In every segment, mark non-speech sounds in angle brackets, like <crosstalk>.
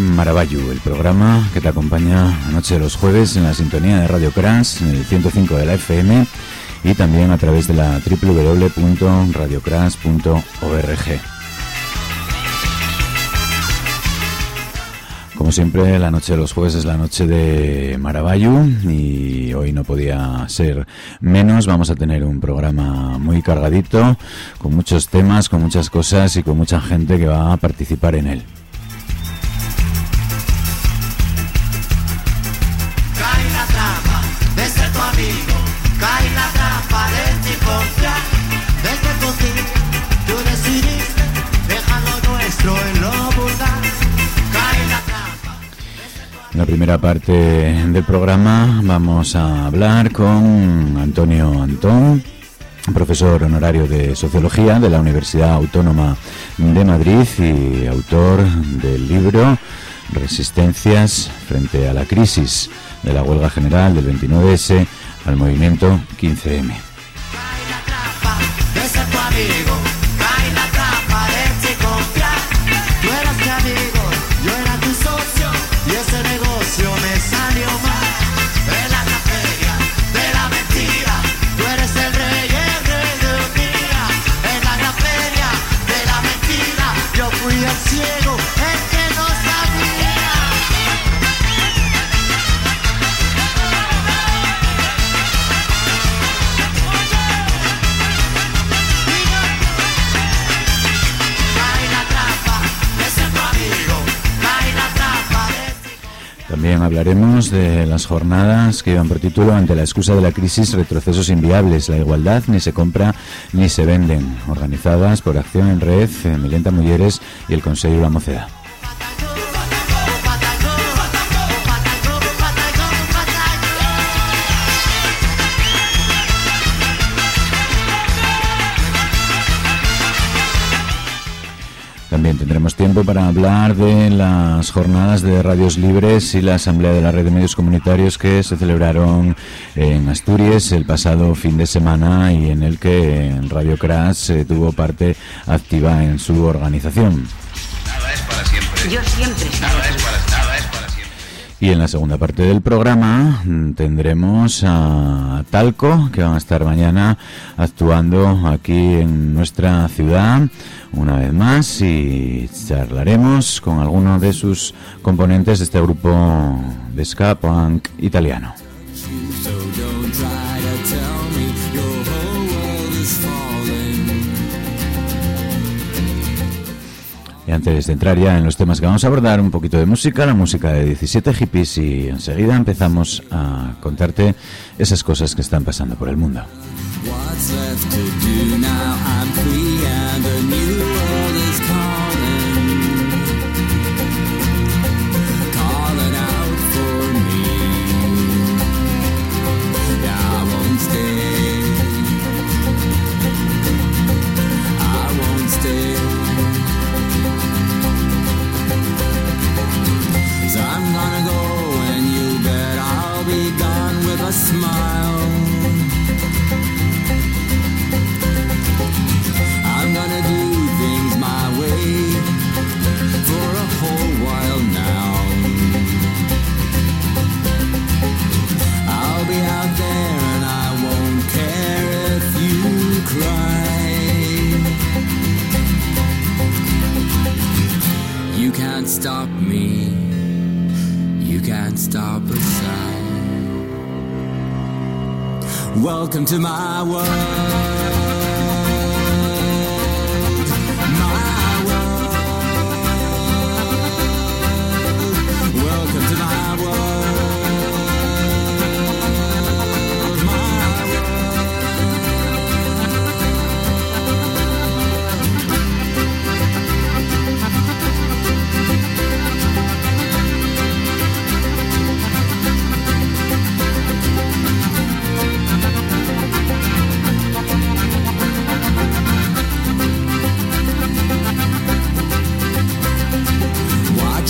Maravallu, el programa que te acompaña anoche de los jueves en la sintonía de Radio Crash, el 105 de la FM y también a través de la www.radiocrash.org. Como siempre, la noche de los jueves es la noche de Maravallu y hoy no podía ser menos. Vamos a tener un programa muy cargadito, con muchos temas, con muchas cosas y con mucha gente que va a participar en él. Primera parte del programa vamos a hablar con Antonio Antón, profesor honorario de Sociología de la Universidad Autónoma de Madrid y autor del libro Resistencias frente a la crisis de la huelga general del 29S al movimiento 15M. Hablaremos de las jornadas que llevan por título ante la excusa de la crisis retrocesos inviables, la igualdad ni se compra ni se venden, organizadas por Acción en Red, Milenta Mujeres y el Consejo de la Mocedad. También tendremos tiempo para hablar de las jornadas de radios libres y la asamblea de la red de medios comunitarios que se celebraron en Asturias el pasado fin de semana y en el que Radio Crash tuvo parte activa en su organización. Nada es para siempre. Yo siempre. Nada es para, Y en la segunda parte del programa mm, tendremos a Talco, que van a estar mañana actuando aquí en nuestra ciudad una vez más y charlaremos con algunos de sus componentes de este grupo de ska punk italiano. Y antes de entrar ya en los temas que vamos a abordar, un poquito de música, la música de 17 hippies y enseguida empezamos a contarte esas cosas que están pasando por el mundo. Welcome to my world.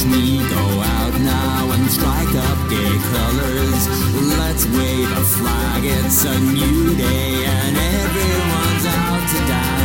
Watch me go out now and strike up gay colors. Let's wave a flag, it's a new day and everyone's out to dance.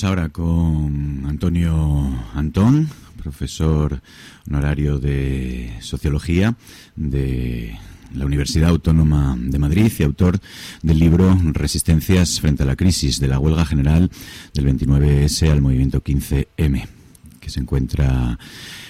Hablamos ahora con Antonio Antón, profesor honorario de Sociología de la Universidad Autónoma de Madrid y autor del libro Resistencias frente a la crisis de la huelga general del 29S al movimiento 15M, se encuentra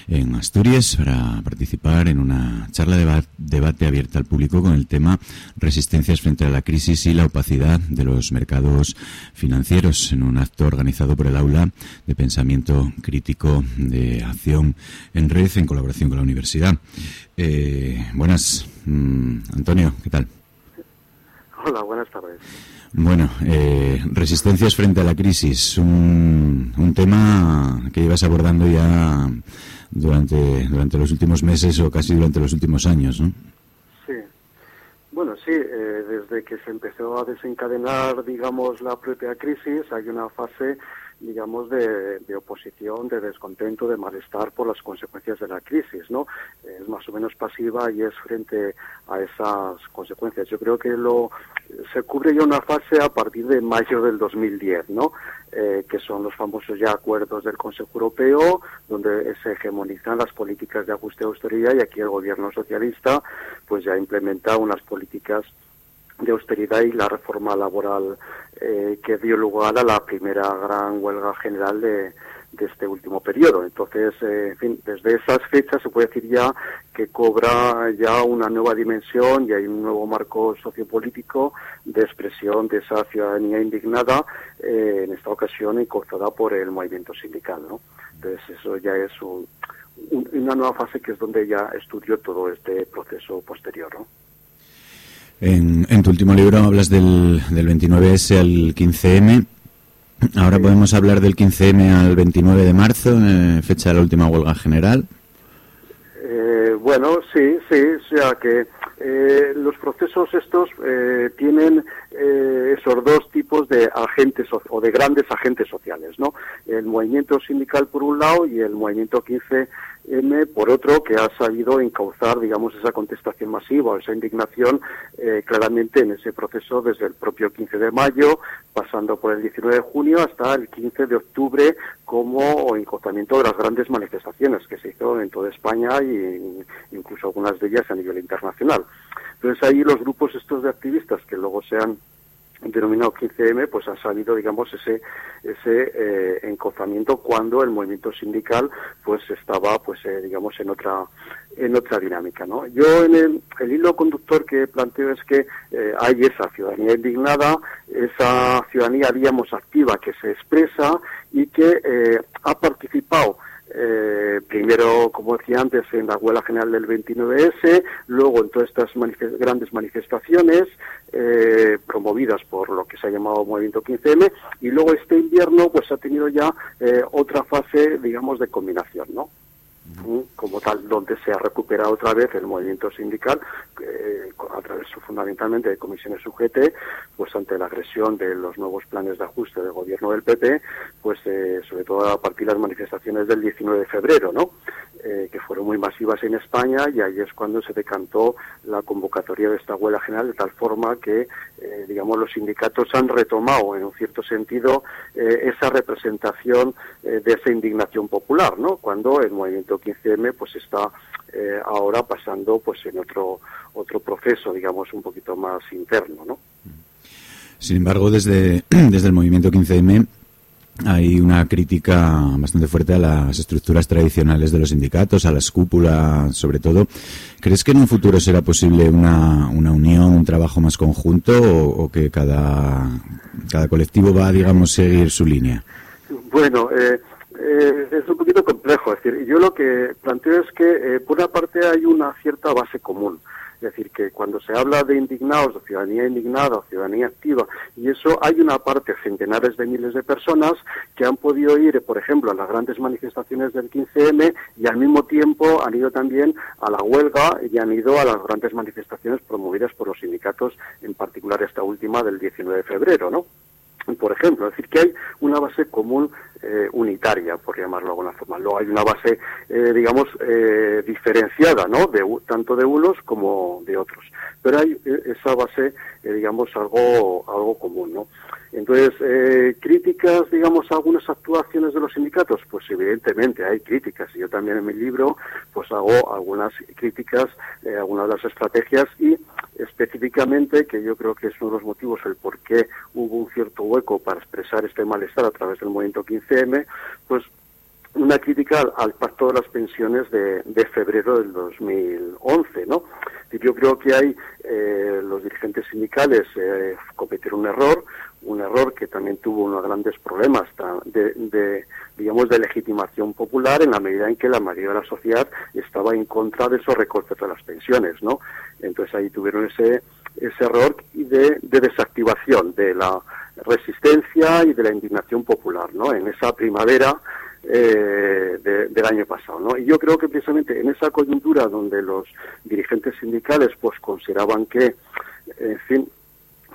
en Asturias para participar en una charla de deba- debate abierta al público con el tema Resistencias frente a la crisis y la opacidad de los mercados financieros en un acto organizado por el Aula de Pensamiento Crítico de Acción en Red en colaboración con la universidad. Eh, buenas, mm, Antonio, ¿qué tal? Hola, buenas tardes. Bueno, eh, resistencias frente a la crisis, un, un tema que ibas abordando ya durante, durante los últimos meses o casi durante los últimos años, ¿no? Sí. Bueno, sí, eh, desde que se empezó a desencadenar, digamos, la propia crisis, hay una fase, digamos, de, de oposición, de descontento, de malestar por las consecuencias de la crisis, ¿no? Es más o menos pasiva y es frente a esas consecuencias. Yo creo que lo se cubre ya una fase a partir de mayo del 2010, ¿no? Eh, que son los famosos ya acuerdos del Consejo Europeo, donde se hegemonizan las políticas de ajuste y austeridad y aquí el gobierno socialista pues ya implementa unas políticas de austeridad y la reforma laboral eh, que dio lugar a la primera gran huelga general de, de este último periodo. Entonces, eh, en fin, desde esas fechas se puede decir ya que cobra ya una nueva dimensión y hay un nuevo marco sociopolítico de expresión de esa ciudadanía indignada, eh, en esta ocasión encauzada por el movimiento sindical. ¿no? Entonces, eso ya es un- un- una nueva fase que es donde ya estudió todo este proceso posterior. ¿no? En, en tu último libro hablas del, del 29S al 15M. Ahora podemos hablar del 15M al 29 de marzo, eh, fecha de la última huelga general. Eh, bueno, sí, sí, o sea que eh, los procesos estos eh, tienen eh, esos dos tipos de agentes o de grandes agentes sociales, ¿no? El movimiento sindical por un lado y el movimiento 15M por otro, que ha sabido encauzar, digamos, esa contestación masiva, esa indignación eh, claramente en ese proceso desde el propio 15 de mayo, pasando por el 19 de junio hasta el 15 de octubre como encauzamiento de las grandes manifestaciones que se hizo en toda España e incluso algunas de ellas a nivel internacional. Entonces ahí los grupos estos de activistas que luego se han denominado 15M, pues ha salido, digamos, ese ese eh, encauzamiento cuando el movimiento sindical, pues estaba, pues eh, digamos, en otra en otra dinámica, ¿no? Yo en el, el hilo conductor que planteo es que eh, hay esa ciudadanía indignada, esa ciudadanía, digamos, activa que se expresa y que eh, ha participado eh, primero, como decía antes, en la huelga general del 29S, luego en todas estas grandes manifestaciones eh, promovidas por lo que se ha llamado Movimiento 15M, y luego este invierno pues ha tenido ya eh, otra fase, digamos, de combinación, ¿no? Como tal, donde se ha recuperado otra vez el movimiento sindical eh, a través fundamentalmente de comisiones UGT, pues ante la agresión de los nuevos planes de ajuste del gobierno del PP, pues eh, sobre todo a partir de las manifestaciones del 19 de febrero, ¿no? Eh, que fueron muy masivas en España y ahí es cuando se decantó la convocatoria de esta huelga general de tal forma que, eh, digamos, los sindicatos han retomado en un cierto sentido eh, esa representación de esa indignación popular, ¿no? Cuando el movimiento 15M pues está ahora pasando pues en otro otro proceso, digamos, un poquito más interno, ¿no? Sin embargo, desde, <clears throat> desde el movimiento 15M hay una crítica bastante fuerte a las estructuras tradicionales de los sindicatos, a las cúpulas sobre todo. ¿Crees que en un futuro será posible una, una unión, un trabajo más conjunto o, que cada, cada colectivo va, digamos, seguir su línea? Bueno, eh, eh, es un poquito complejo. Es decir, yo lo que planteo es que, eh, por una parte, hay una cierta base común. Es decir, que cuando se habla de indignados, de ciudadanía indignada ciudadanía activa, y eso hay una parte, centenares de miles de personas que han podido ir, por ejemplo, a las grandes manifestaciones del 15M y al mismo tiempo han ido también a la huelga y han ido a las grandes manifestaciones promovidas por los sindicatos, en particular esta última del 19 de febrero, ¿no? Por ejemplo, es decir, que hay una base común eh, unitaria, por llamarlo de alguna forma. Luego hay una base, eh, digamos, eh, diferenciada, ¿no? De, tanto de unos como de otros. Pero hay esa base, digamos, algo, algo común, ¿no? Entonces, críticas, digamos, a algunas actuaciones de los sindicatos, pues evidentemente hay críticas. Y yo también en mi libro, pues hago algunas críticas, algunas de las estrategias y específicamente, que yo creo que es uno de los motivos el por qué hubo un cierto hueco para expresar este malestar a través del movimiento 15M, pues una crítica al, pacto de las pensiones de, febrero del 2011, ¿no? Yo creo que hay eh, los dirigentes sindicales eh, cometieron un error, un error que también tuvo unos grandes problemas de, de, digamos, de legitimación popular en la medida en que la mayoría de la sociedad estaba en contra de esos recortes de las pensiones, ¿no? Entonces ahí tuvieron ese, ese error de, de desactivación de la resistencia y de la indignación popular, ¿no? En esa primavera eh, del año pasado, ¿no? Y yo creo que precisamente en esa coyuntura donde los dirigentes sindicales pues consideraban que, en fin,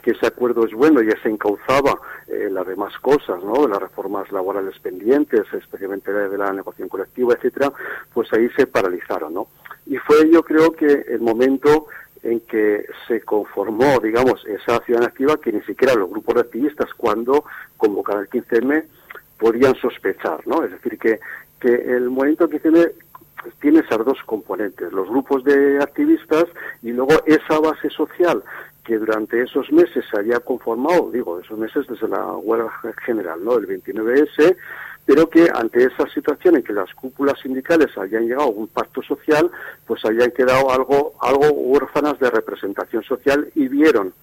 que ese acuerdo es bueno ya se encauzaba eh, las demás cosas, ¿no? Las reformas laborales pendientes, especialmente de la negociación colectiva, etcétera, pues ahí se paralizaron, ¿no? Y fue yo creo que el momento en que se conformó, digamos, esa ciudadanía activa que ni siquiera los grupos de activistas cuando convocaron el 15M podían sospechar, ¿no? Es decir, que, que el movimiento 15M tiene esas dos componentes, los grupos de activistas y luego esa base social que durante esos meses se había conformado, digo, esos meses desde la huelga general, ¿no? El 29S, pero que ante esa situación en que las cúpulas sindicales habían llegado a un pacto social, pues habían quedado algo, algo huérfanas de representación social y vieron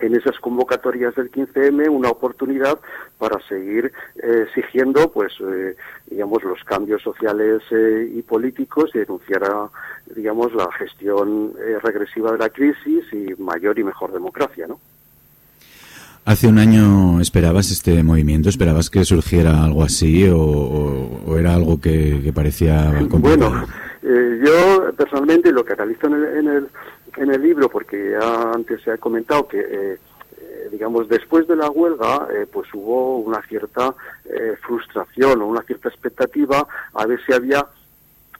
en esas convocatorias del 15M una oportunidad para seguir eh, exigiendo pues eh, digamos los cambios sociales eh, y políticos y denunciar a, digamos la gestión regresiva de la crisis y mayor y mejor democracia ¿no? Hace un año esperabas este movimiento, esperabas que surgiera algo así o, era algo que, parecía complicado? Bueno, <laughs> eh, yo personalmente lo que analizo en el, en el, en el libro, porque ya antes se ha comentado que eh, eh, digamos, después de la huelga, pues hubo una cierta frustración o una cierta expectativa a ver si había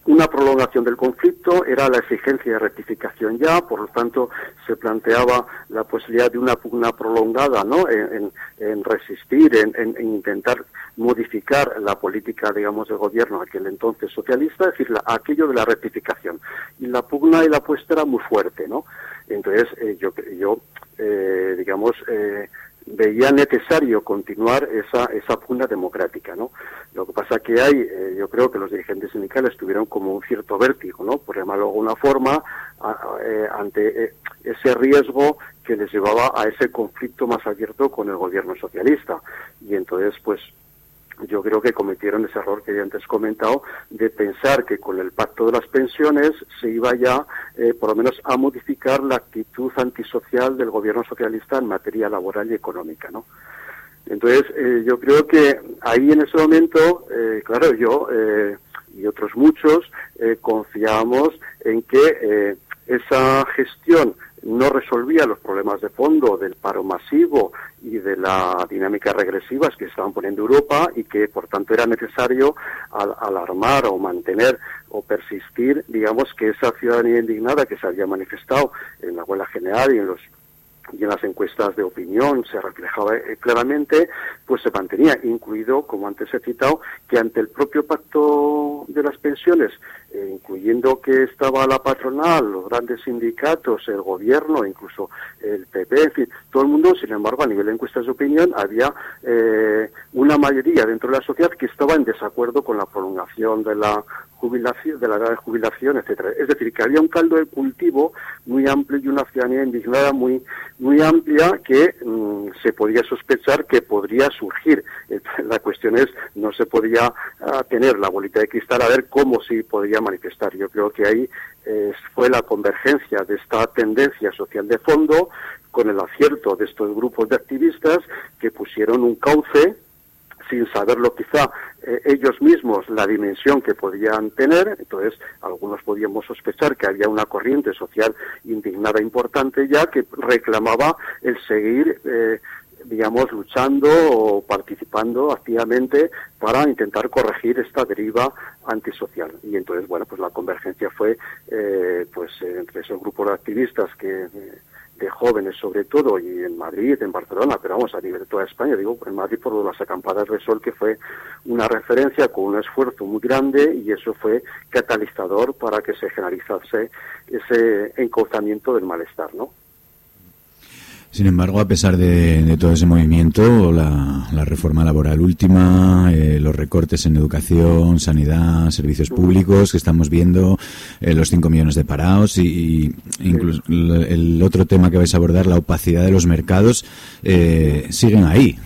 una prolongación del conflicto, era la exigencia de rectificación ya, por lo tanto se planteaba la posibilidad de una pugna prolongada ¿no? en, resistir, en, intentar modificar la política, digamos, del gobierno aquel entonces socialista, es decir, aquello de la rectificación. Y la pugna y la apuesta era muy fuerte, ¿no? Entonces, eh, yo, yo eh, digamos, eh, veía necesario continuar esa, esa pugna democrática, ¿no? Lo que pasa que hay, eh, yo creo que los dirigentes sindicales tuvieron como un cierto vértigo, ¿no? Por llamarlo de alguna forma, eh, ante eh, ese riesgo que les llevaba a ese conflicto más abierto con el gobierno socialista. Y entonces, pues, yo creo que cometieron ese error que ya antes comentado de pensar que con el pacto de las pensiones se iba ya, eh, por lo menos, a modificar la actitud antisocial del gobierno socialista en materia laboral y económica, ¿no? Entonces, eh, yo creo que ahí en ese momento, eh, claro, yo y otros muchos confiábamos en que esa gestión no resolvía los problemas de fondo del paro masivo y de la dinámica regresiva que estaban poniendo Europa y que por tanto era necesario alarmar o mantener o persistir, digamos, que esa ciudadanía indignada que se había manifestado en la huelga general y en los y en las encuestas de opinión se reflejaba eh, claramente, pues se mantenía incluido, como antes he citado, que ante el propio pacto de las pensiones, incluyendo que estaba la patronal, los grandes sindicatos, el gobierno, incluso el PP, en fin, todo el mundo, sin embargo, a nivel de encuestas de opinión, había eh, una mayoría dentro de la sociedad que estaba en desacuerdo con la prolongación de la jubilación, de la edad de jubilación, etcétera. Es decir, que había un caldo de cultivo muy amplio y una ciudadanía indignada muy muy amplia que mm, se podía sospechar que podría surgir. <laughs> La cuestión es, no se podía ah, tener la bolita de cristal a ver cómo se podía manifestar. Yo creo que ahí eh, fue la convergencia de esta tendencia social de fondo con el acierto de estos grupos de activistas que pusieron un cauce sin saberlo quizá eh, ellos mismos la dimensión que podían tener, entonces algunos podíamos sospechar que había una corriente social indignada importante ya que reclamaba el seguir eh, digamos, luchando o participando activamente para intentar corregir esta deriva antisocial. Y entonces, bueno, pues la convergencia fue, eh, pues, entre esos grupos de activistas que de jóvenes sobre todo, y en Madrid, en Barcelona, pero vamos, a nivel de toda España, digo, en Madrid por las acampadas de sol, que fue una referencia con un esfuerzo muy grande y eso fue catalizador para que se generalizase ese encauzamiento del malestar, ¿no? Sin embargo, a pesar de, todo ese movimiento, la, reforma laboral última, eh, los recortes en educación, sanidad, servicios públicos que estamos viendo, eh, los 5 millones de parados y, incluso el otro tema que vais a abordar, la opacidad de los mercados, eh, siguen ahí.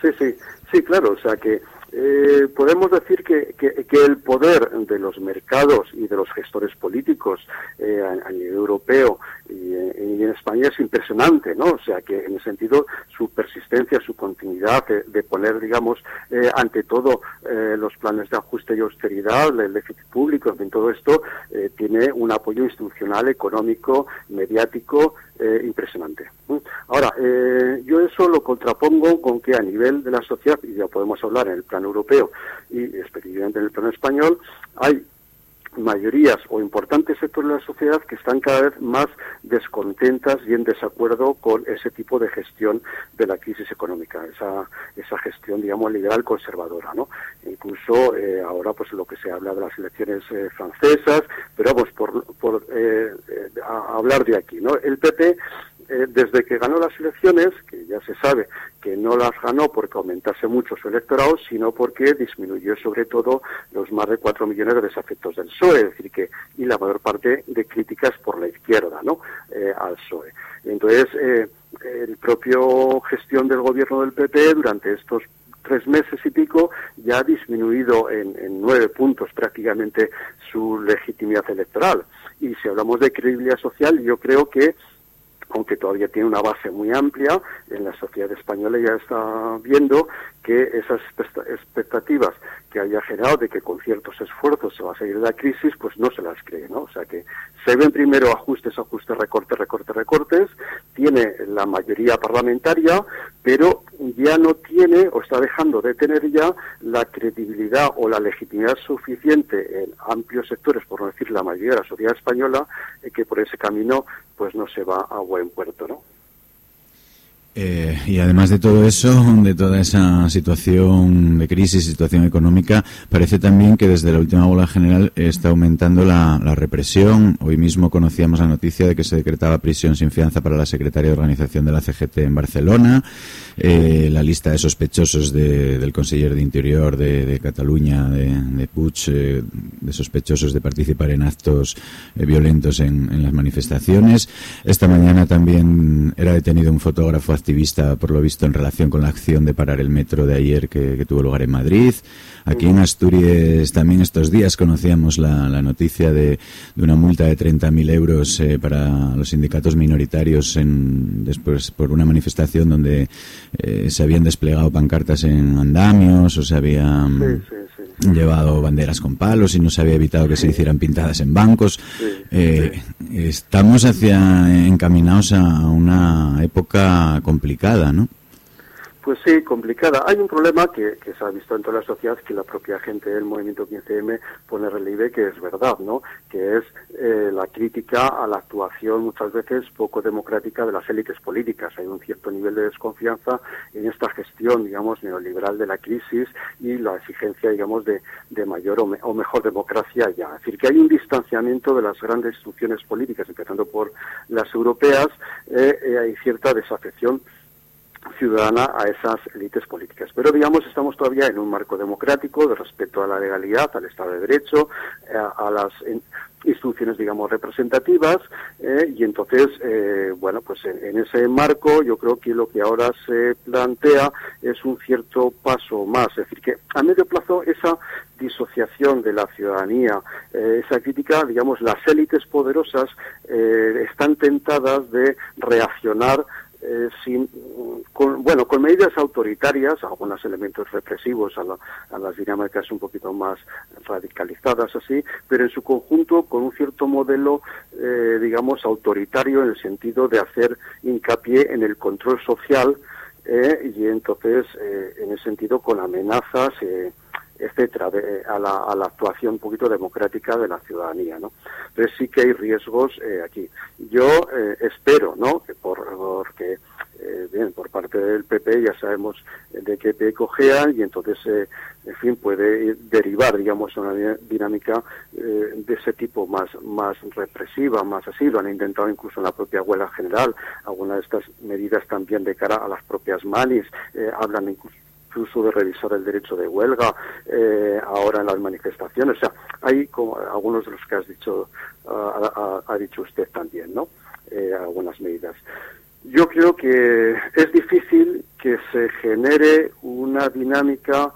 Sí, sí, sí, claro. O sea que eh, podemos decir que, que, el poder de los mercados y de los gestores políticos a, nivel europeo y, en España es impresionante, ¿no? O sea que en ese sentido su persistencia, su continuidad de, poner, digamos, eh, ante todo los planes de ajuste y austeridad, el déficit público, en todo esto tiene un apoyo institucional, económico, mediático eh, impresionante. Ahora, eh, yo eso lo contrapongo con que a nivel de la sociedad, y ya podemos hablar en el plano europeo y específicamente en el plano español, hay mayorías o importantes sectores de la sociedad que están cada vez más descontentas y en desacuerdo con ese tipo de gestión de la crisis económica, esa, esa gestión, digamos, liberal conservadora, ¿no? Incluso eh, ahora, pues lo que se habla de las elecciones eh, francesas, pero vamos, por, por eh, hablar de aquí, ¿no? El PP eh, desde que ganó las elecciones, que ya se sabe que no las ganó porque aumentase mucho su electorado, sino porque disminuyó sobre todo los más de cuatro millones de desafectos del PSOE, es decir, que y la mayor parte de críticas por la izquierda, ¿no? Eh, al PSOE. Entonces, eh, el propio gestión del gobierno del PP durante estos tres meses y pico ya ha disminuido en, en, nueve puntos prácticamente su legitimidad electoral. Y si hablamos de credibilidad social, yo creo que aunque todavía tiene una base muy amplia, en la sociedad española ya está viendo que esas expectativas que haya generado de que con ciertos esfuerzos se va a salir de la crisis, pues no se las cree, ¿no? O sea que se ven primero ajustes, ajustes, recortes, recortes, recortes, tiene la mayoría parlamentaria, pero ya no tiene o está dejando de tener ya la credibilidad o la legitimidad suficiente en amplios sectores, por no decir la mayoría de la sociedad española, eh, que por ese camino pues no se va a buen puerto, ¿no? Eh, y además de todo eso, de toda esa situación de crisis, situación económica, parece también que desde la última bola general está aumentando la, represión. Hoy mismo conocíamos la noticia de que se decretaba prisión sin fianza para la secretaria de organización de la CGT en Barcelona. Eh, la lista de sospechosos del consejero de Interior de, Cataluña, de, de Puig, eh, de sospechosos de participar en actos violentos en, en las manifestaciones. Esta mañana también era detenido un fotógrafo activista, por lo visto, en relación con la acción de parar el metro de ayer que, tuvo lugar en Madrid. Aquí en Asturias también estos días conocíamos la, noticia de, una multa de 30.000 euros eh, para los sindicatos minoritarios en, después por una manifestación donde eh, se habían desplegado pancartas en andamios o se habían llevado banderas con palos y no se había evitado que se hicieran pintadas en bancos. Eh, estamos hacia encaminados a una época complicada, ¿no? Pues sí, complicada. Hay un problema que, que, se ha visto en toda la sociedad, que la propia gente del movimiento 15M pone relieve, que es verdad, ¿no? Que es eh, la crítica a la actuación muchas veces poco democrática de las élites políticas. Hay un cierto nivel de desconfianza en esta gestión, digamos, neoliberal de la crisis y la exigencia, digamos, de, mayor o, me, o, mejor democracia ya. Es decir, que hay un distanciamiento de las grandes instituciones políticas, empezando por las europeas, eh, eh, hay cierta desafección ciudadana a esas élites políticas. Pero, digamos, estamos todavía en un marco democrático de respeto a la legalidad, al Estado de Derecho, a, a las instituciones, digamos, representativas, eh, y entonces, eh, bueno, pues en, en, ese marco yo creo que lo que ahora se plantea es un cierto paso más, es decir, que a medio plazo esa disociación de la ciudadanía, eh, esa crítica, digamos, las élites poderosas están tentadas de reaccionar eh, sin, con, bueno, con medidas autoritarias, algunos elementos represivos a, la, a, las dinámicas un poquito más radicalizadas así, pero en su conjunto con un cierto modelo, eh, digamos, autoritario en el sentido de hacer hincapié en el control social eh, y entonces, eh, en ese sentido, con amenazas eh, etcétera, de, a, la, a, la, actuación un poquito democrática de la ciudadanía, ¿no? Entonces sí que hay riesgos eh, aquí. Yo eh, espero, ¿no? Que por, porque eh, bien, por parte del PP ya sabemos de qué pie cojean y entonces, eh, en fin, puede derivar, digamos, una dinámica eh, de ese tipo más, más represiva, más así. Lo han intentado incluso en la propia huelga general. Algunas de estas medidas también de cara a las propias manis eh, hablan incluso incluso de revisar el derecho de huelga eh, ahora en las manifestaciones. O sea, hay como algunos de los que has dicho, uh, ha, ha, dicho usted también, ¿no? Eh, algunas medidas. Yo creo que es difícil que se genere una dinámica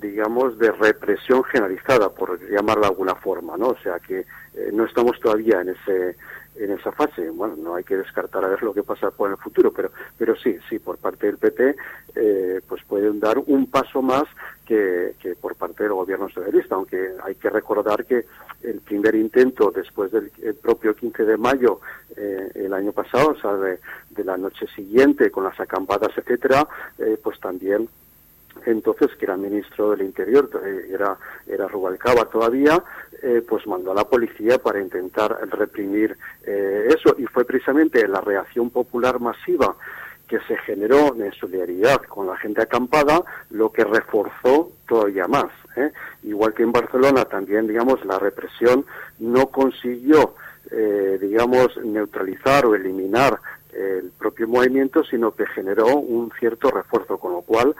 digamos, de represión generalizada, por llamarla de alguna forma, ¿no? O sea que eh, no estamos todavía en ese en esa fase. Bueno, no hay que descartar a ver lo que pasa por el futuro, pero, pero sí, sí, por parte del PP, eh, pues pueden dar un paso más que, que, por parte del gobierno socialista, aunque hay que recordar que el primer intento después del propio 15 de mayo eh, el año pasado, o sea, de, de, la noche siguiente con las acampadas, etcétera, eh, pues también entonces que era ministro del Interior, era, era Rubalcaba todavía, eh, pues mandó a la policía para intentar reprimir eh, eso y fue precisamente la reacción popular masiva que se generó en solidaridad con la gente acampada lo que reforzó todavía más. ¿eh? Igual que en Barcelona también, digamos, la represión no consiguió, eh, digamos, neutralizar o eliminar el propio movimiento, sino que generó un cierto refuerzo, con lo cual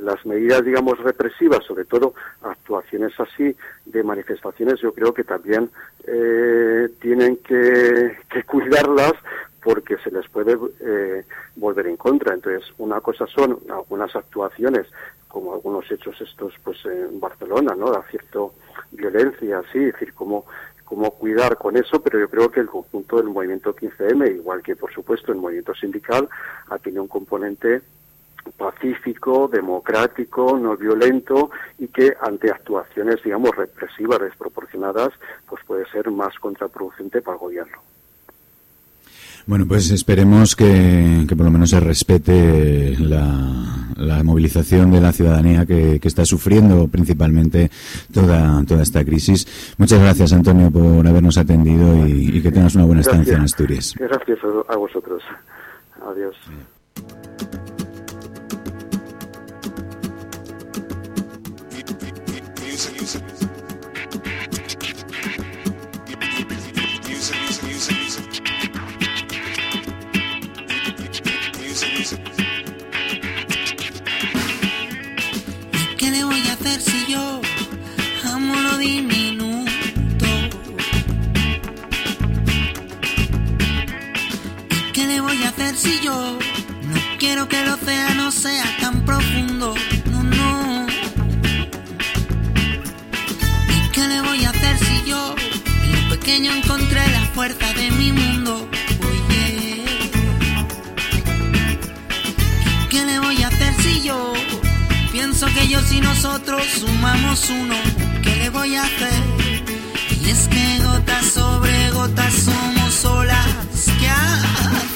las medidas, digamos, represivas, sobre todo actuaciones así de manifestaciones, yo creo que también eh, tienen que, que, cuidarlas porque se les puede eh, volver en contra. Entonces, una cosa son algunas actuaciones, como algunos hechos estos, pues en Barcelona, ¿no? Da cierta violencia, así, es decir, como cómo cuidar con eso, pero yo creo que el conjunto del movimiento 15M, igual que por supuesto el movimiento sindical, ha tenido un componente pacífico, democrático, no violento y que ante actuaciones, digamos, represivas, desproporcionadas, pues puede ser más contraproducente para el gobierno. Bueno, pues esperemos que, que por lo menos se respete la, la movilización de la ciudadanía que, que, está sufriendo principalmente toda, toda esta crisis. Muchas gracias, Antonio, por habernos atendido y, y que tengas una buena gracias. estancia en Asturias. Gracias a vosotros. Adiós. Si yo no quiero que el océano sea tan profundo? Yo en lo pequeño encontré la fuerza de mi mundo? Oye. ¿Y qué le voy a hacer si yo pienso que ellos y nosotros sumamos uno? ¿qué le voy a hacer? Y es que gotas sobre gotas somos olas que hacen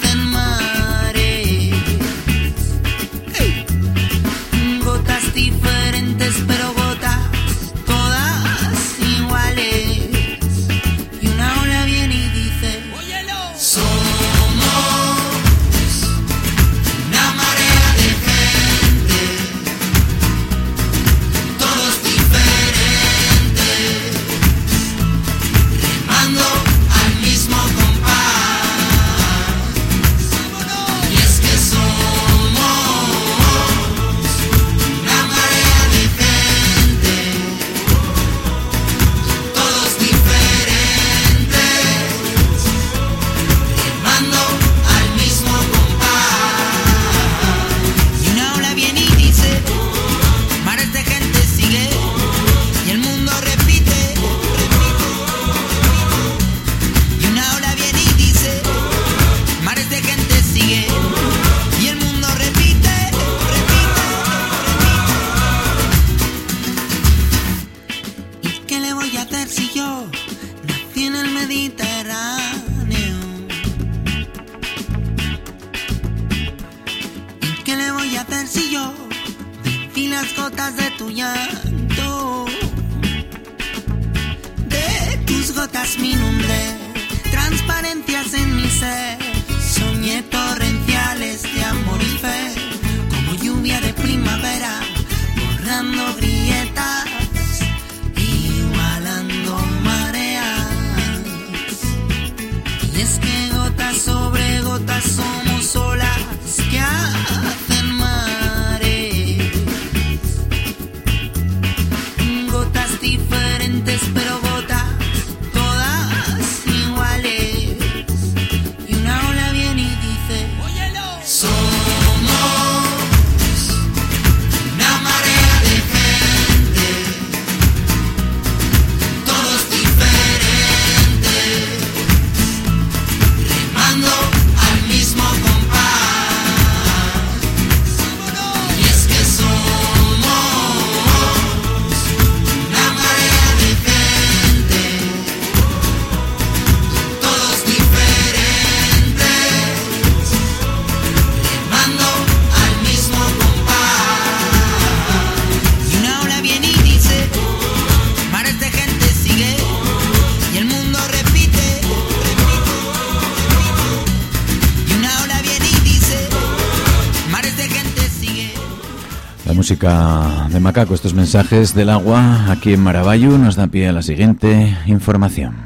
de Macaco, estos mensajes del agua aquí en Maravallu nos da pie a la siguiente información.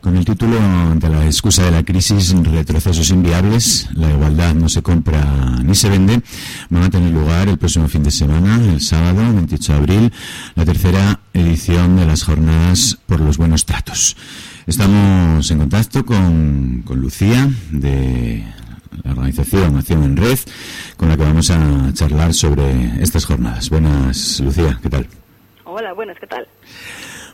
Con el título Ante la excusa de la crisis, retrocesos inviables, la igualdad no se compra ni se vende, van a tener lugar el próximo fin de semana, el sábado 28 de abril, la tercera edición de las jornadas por los buenos tratos. Estamos en contacto con, con Lucía de la organización Acción en Red, con la que vamos a charlar sobre estas jornadas. Buenas, Lucía, ¿qué tal? Hola, buenas, ¿qué tal?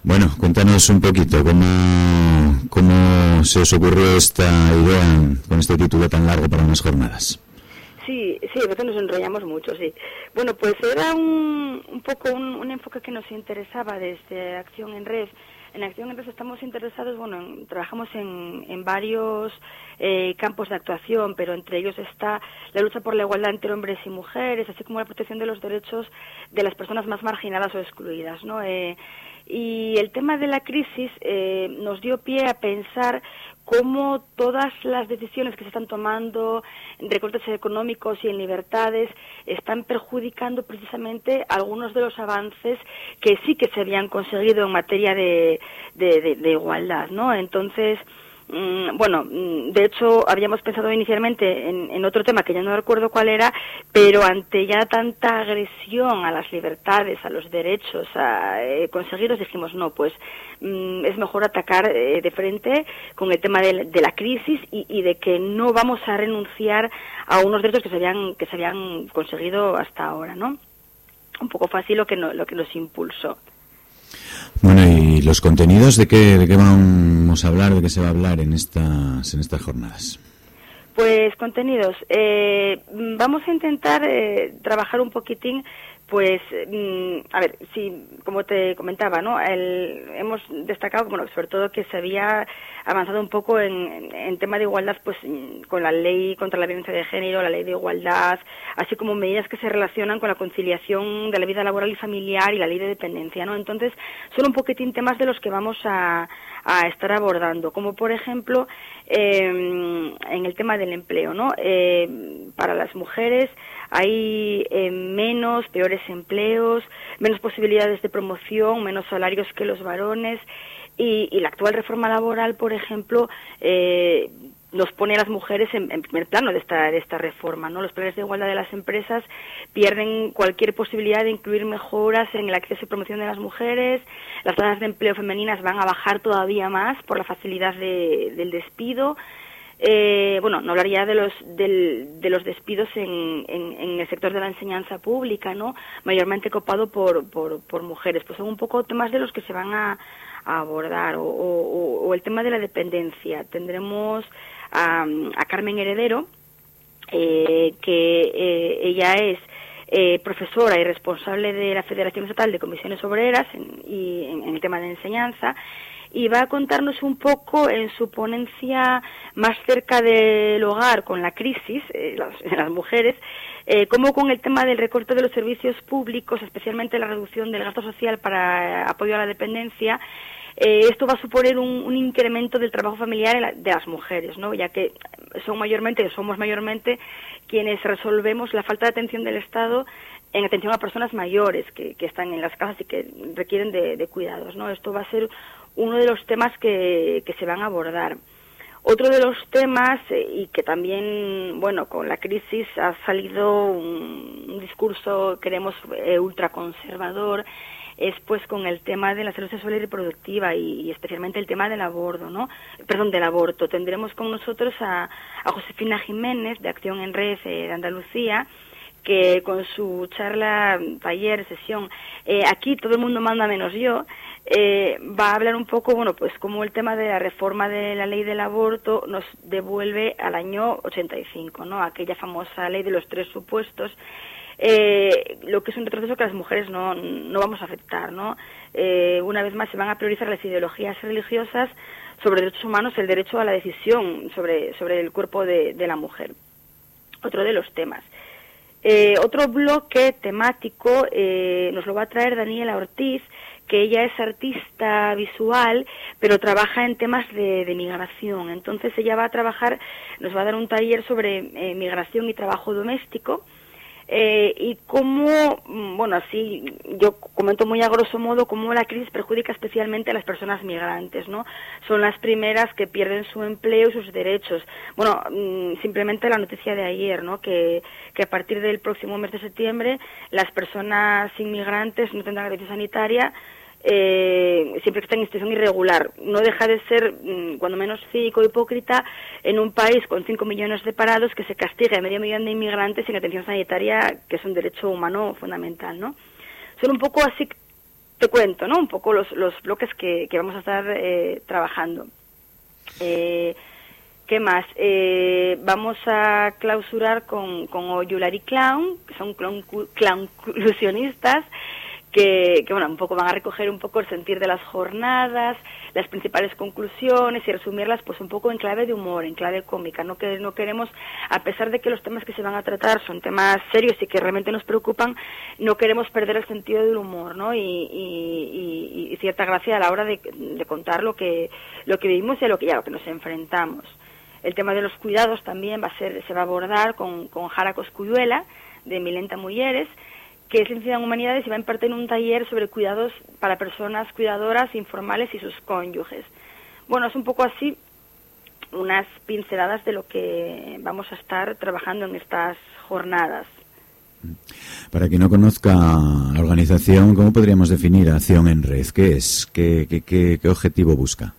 Bueno, cuéntanos un poquito cómo, cómo se os ocurrió esta idea con este título tan largo para unas jornadas. Sí, sí, a veces nos enrollamos mucho, sí. Bueno, pues era un, un poco un, un enfoque que nos interesaba desde Acción en Red. En Acción en Red estamos interesados, bueno, en- trabajamos en, en varios eh, campos de actuación, pero entre ellos está la lucha por la igualdad entre hombres y mujeres, así como la protección de los derechos de las personas más marginadas o excluidas, ¿no? Eh, y el tema de la crisis eh, nos dio pie a pensar cómo todas las decisiones que se están tomando en recortes económicos y en libertades están perjudicando precisamente algunos de los avances que sí que se habían conseguido en materia de, de, igualdad, ¿no? Entonces, bueno, mm, de hecho habíamos pensado inicialmente en, en otro tema que ya no recuerdo cuál era, pero ante ya tanta agresión a las libertades, a los derechos a, eh, conseguidos, dijimos no, pues mm, es mejor atacar eh, de frente con el tema de, de la crisis y, y de que no vamos a renunciar a unos derechos que se habían que se habían conseguido hasta ahora, ¿no? Un poco fácil lo que no- lo que nos impulsó. Bueno, y los contenidos de qué, de qué vamos a hablar, de qué se va a hablar en estas, en estas jornadas. Pues contenidos. Eh, vamos a intentar eh, trabajar un poquitín, pues, mm, a ver, sí, como te comentaba, ¿no? El- hemos destacado, bueno, sobre todo que se había avanzado un poco en, en- tema de igualdad, pues, mm, con la ley contra la violencia de género, la ley de igualdad, así como medidas que se relacionan con la conciliación de la vida laboral y familiar y la ley de dependencia, ¿no? Entonces, son un poquitín temas de los que vamos a, a estar abordando, como por ejemplo, eh, en el tema del empleo, ¿no? Eh, para las mujeres hay eh, menos, peores empleos, menos posibilidades de promoción, menos salarios que los varones. Y, y la actual reforma laboral, por ejemplo, eh, nos pone a las mujeres en, primer plano de esta, de esta reforma, ¿no? Los planes de igualdad de las empresas pierden cualquier posibilidad de incluir mejoras en el acceso y promoción de las mujeres, las tasas de empleo femeninas van a bajar todavía más por la facilidad de- del despido, eh, bueno, no hablaría de los del- de los despidos en, en, el sector de la enseñanza pública, ¿no? Mayormente copado por, por, mujeres. Pues son un poco temas de los que se van a, a abordar. O, o- o el tema de la dependencia. Tendremos a, Carmen Heredero, eh, que eh, ella es eh, profesora y responsable de la Federación Estatal de Comisiones Obreras en, y en el tema de enseñanza y va a contarnos un poco en su ponencia más cerca del hogar con la crisis, eh, <laughs> las, mujeres, eh, cómo con el tema del recorte de los servicios públicos, especialmente la reducción del gasto social para apoyo a la dependencia, eh, esto va a suponer un, un, incremento del trabajo familiar la, de las mujeres, ¿no? ya que son mayormente, somos mayormente quienes resolvemos la falta de atención del Estado en atención a personas mayores que, que están en las casas y que requieren de, de, cuidados. ¿no? Esto va a ser uno de los temas que, que se van a abordar. Otro de los temas, eh, y que también, bueno, con la crisis ha salido un, discurso, queremos, eh, ultraconservador, es pues con el tema de la salud sexual y reproductiva y, y, especialmente el tema del aborto, ¿no? Perdón, del aborto. Tendremos con nosotros a, a Josefina Jiménez de Acción en Red eh, de Andalucía, que con su charla, taller, sesión, eh, aquí todo el mundo manda menos yo, eh, va a hablar un poco, bueno, pues como el tema de la reforma de la ley del aborto nos devuelve al año 85, ¿no? Aquella famosa ley de los tres supuestos. Eh, lo que es un retroceso que las mujeres no, no vamos a aceptar, ¿no? Eh, una vez más se van a priorizar las ideologías religiosas sobre derechos humanos, el derecho a la decisión sobre, sobre el cuerpo de, de la mujer. Otro de los temas. Eh, otro bloque temático eh, nos lo va a traer Daniela Ortiz, que ella es artista visual, pero trabaja en temas de, de, migración. Entonces ella va a trabajar, nos va a dar un taller sobre eh, migración y trabajo doméstico. Eh, y cómo, mm, bueno, así yo comento muy a grosso modo cómo la crisis perjudica especialmente a las personas migrantes, ¿no? Son las primeras que pierden su empleo y sus derechos. Bueno, mmm, simplemente la noticia de ayer, ¿no? Que, que a partir del próximo mes de septiembre las personas inmigrantes no tendrán atención sanitaria eh, siempre que está en institución irregular. No deja de ser, mmm, cuando menos cínico, hipócrita, en un país con 5 millones de parados que se castiga a medio millón de inmigrantes sin atención sanitaria, que es un derecho humano fundamental, ¿no? Son un poco así, te cuento, ¿no? Un poco los, los bloques que, que vamos a estar eh, trabajando. Eh, ¿Qué más? Eh, vamos a clausurar con, con Oyulari Clown, que son clown, clown que, que, bueno, un poco van a recoger un poco el sentir de las jornadas, las principales conclusiones y resumirlas pues un poco en clave de humor, en clave cómica. No, que, no queremos, a pesar de que los temas que se van a tratar son temas serios y que realmente nos preocupan, no queremos perder el sentido del humor, ¿no? Y, y, y, y cierta gracia a la hora de, contar lo que, lo que vivimos y a lo que, ya, lo que nos enfrentamos. El tema de los cuidados también va a ser, se va a abordar con, con Jara Coscuyuela, de Milenta Mujeres, que es licenciada en Humanidades y va a impartir un taller sobre cuidados para personas cuidadoras informales y sus cónyuges. Bueno, es un poco así unas pinceladas de lo que vamos a estar trabajando en estas jornadas. Para quien no conozca la organización, ¿cómo podríamos definir Acción en Red? ¿Qué es? ¿Qué, qué, qué, qué objetivo busca?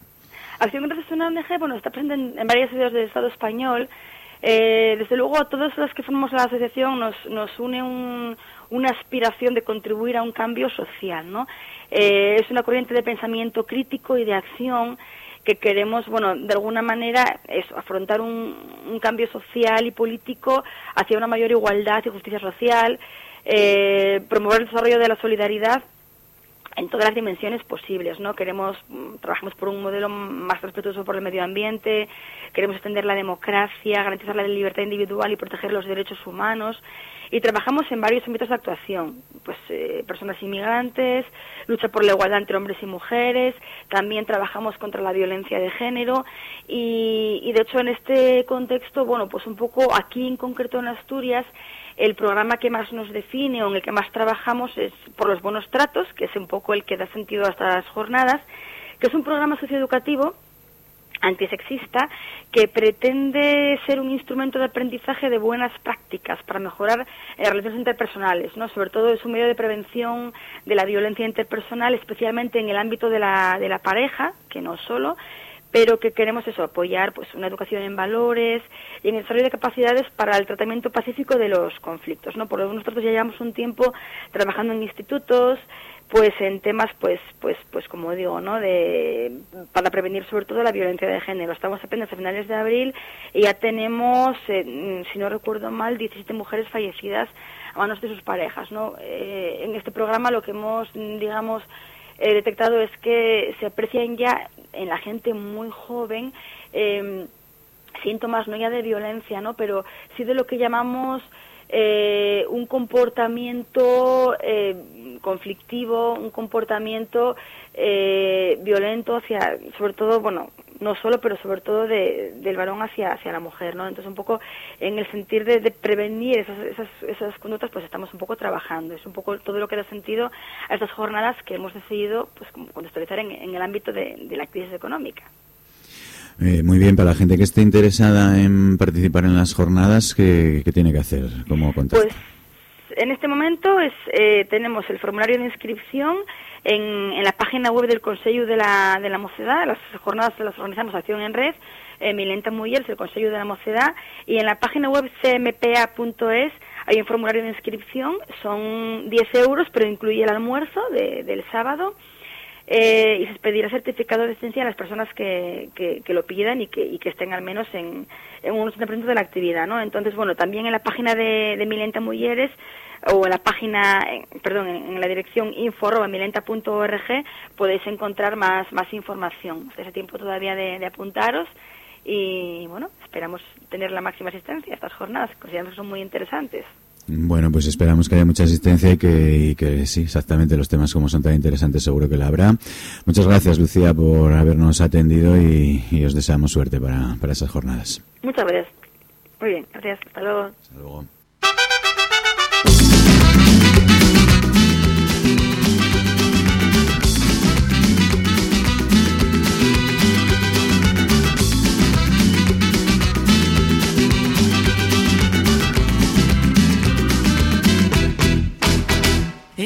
Acción en Red es una ONG, bueno, está presente en, en varias ciudades del Estado español. Eh, desde luego, a todos los que formamos la asociación nos, nos une un, una aspiración de contribuir a un cambio social, ¿no? Eh, es una corriente de pensamiento crítico y de acción que queremos, bueno, de alguna manera eso, afrontar un, cambio social y político hacia una mayor igualdad y justicia social, eh, promover el desarrollo de la solidaridad en todas las dimensiones posibles, ¿no? Queremos, mm, trabajamos por un modelo más respetuoso por el medio ambiente, queremos extender la democracia, garantizar la libertad individual y proteger los derechos humanos, y trabajamos en varios ámbitos de actuación, pues eh, personas inmigrantes, lucha por la igualdad entre hombres y mujeres, también trabajamos contra la violencia de género y, y de hecho en este contexto, bueno, pues un poco aquí en concreto en Asturias, el programa que más nos define o en el que más trabajamos es por los buenos tratos, que es un poco el que da sentido a estas jornadas, que es un programa socioeducativo antisexista que pretende ser un instrumento de aprendizaje de buenas prácticas para mejorar las relaciones interpersonales, ¿no? Sobre todo es un medio de prevención de la violencia interpersonal, especialmente en el ámbito de la, de la pareja, que no solo, pero que queremos eso, apoyar pues una educación en valores y en el desarrollo de capacidades para el tratamiento pacífico de los conflictos, ¿no? Por lo nosotros ya llevamos un tiempo trabajando en institutos, pues en temas pues pues pues como digo no de para prevenir sobre todo la violencia de género. Estamos apenas a finales de abril y ya tenemos eh, si no recuerdo mal 17 mujeres fallecidas a manos de sus parejas no eh, en este programa lo que hemos digamos he detectado es que se aprecian ya en la gente muy joven eh, síntomas no ya de violencia, ¿no? Pero sí de lo que llamamos eh, un comportamiento eh, conflictivo, un comportamiento eh, violento hacia, sobre todo, bueno, no solo, pero sobre todo de, del varón hacia, hacia la mujer, ¿no? Entonces, un poco en el sentir de, de prevenir esas, esas, esas conductas, pues estamos un poco trabajando. Es un poco todo lo que da sentido a estas jornadas que hemos decidido, pues, como contextualizar en, en el ámbito de, de la crisis económica. Eh, muy bien, para la gente que esté interesada en participar en las jornadas, ¿qué, qué tiene que hacer? ¿Cómo contactar? Pues en este momento es, eh, tenemos el formulario de inscripción en, en, la página web del Consejo de la, de la Mocedad, las jornadas las organizamos Acción en Red, eh, Milenta Mujeres, el Consejo de la Mocedad, y en la página web cmpa.es hay un formulario de inscripción, son 10 euros, pero incluye el almuerzo de, del sábado, eh, y se pedirá certificado de licencia a las personas que, que, que lo pidan y que, y que, estén al menos en, en un 80% de la actividad, ¿no? Entonces, bueno, también en la página de, de Milenta Mujeres o en la página, perdón, en la dirección info.milenta.org podéis encontrar más, más información. Hasta ese tiempo todavía de, de, apuntaros y, bueno, esperamos tener la máxima asistencia a estas jornadas, consideramos que son muy interesantes. Bueno, pues esperamos que haya mucha asistencia y que, y que, sí, exactamente los temas como son tan interesantes seguro que la habrá. Muchas gracias, Lucía, por habernos atendido y, y os deseamos suerte para, para, esas jornadas. Muchas gracias. Muy bien, gracias. Hasta luego. Hasta luego.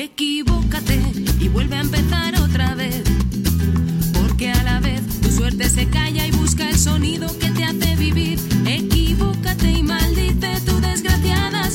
Equivócate y vuelve a empezar otra vez. Porque a la vez tu suerte se calla y busca el sonido que te hace vivir. Equivócate y maldice tu desgraciada El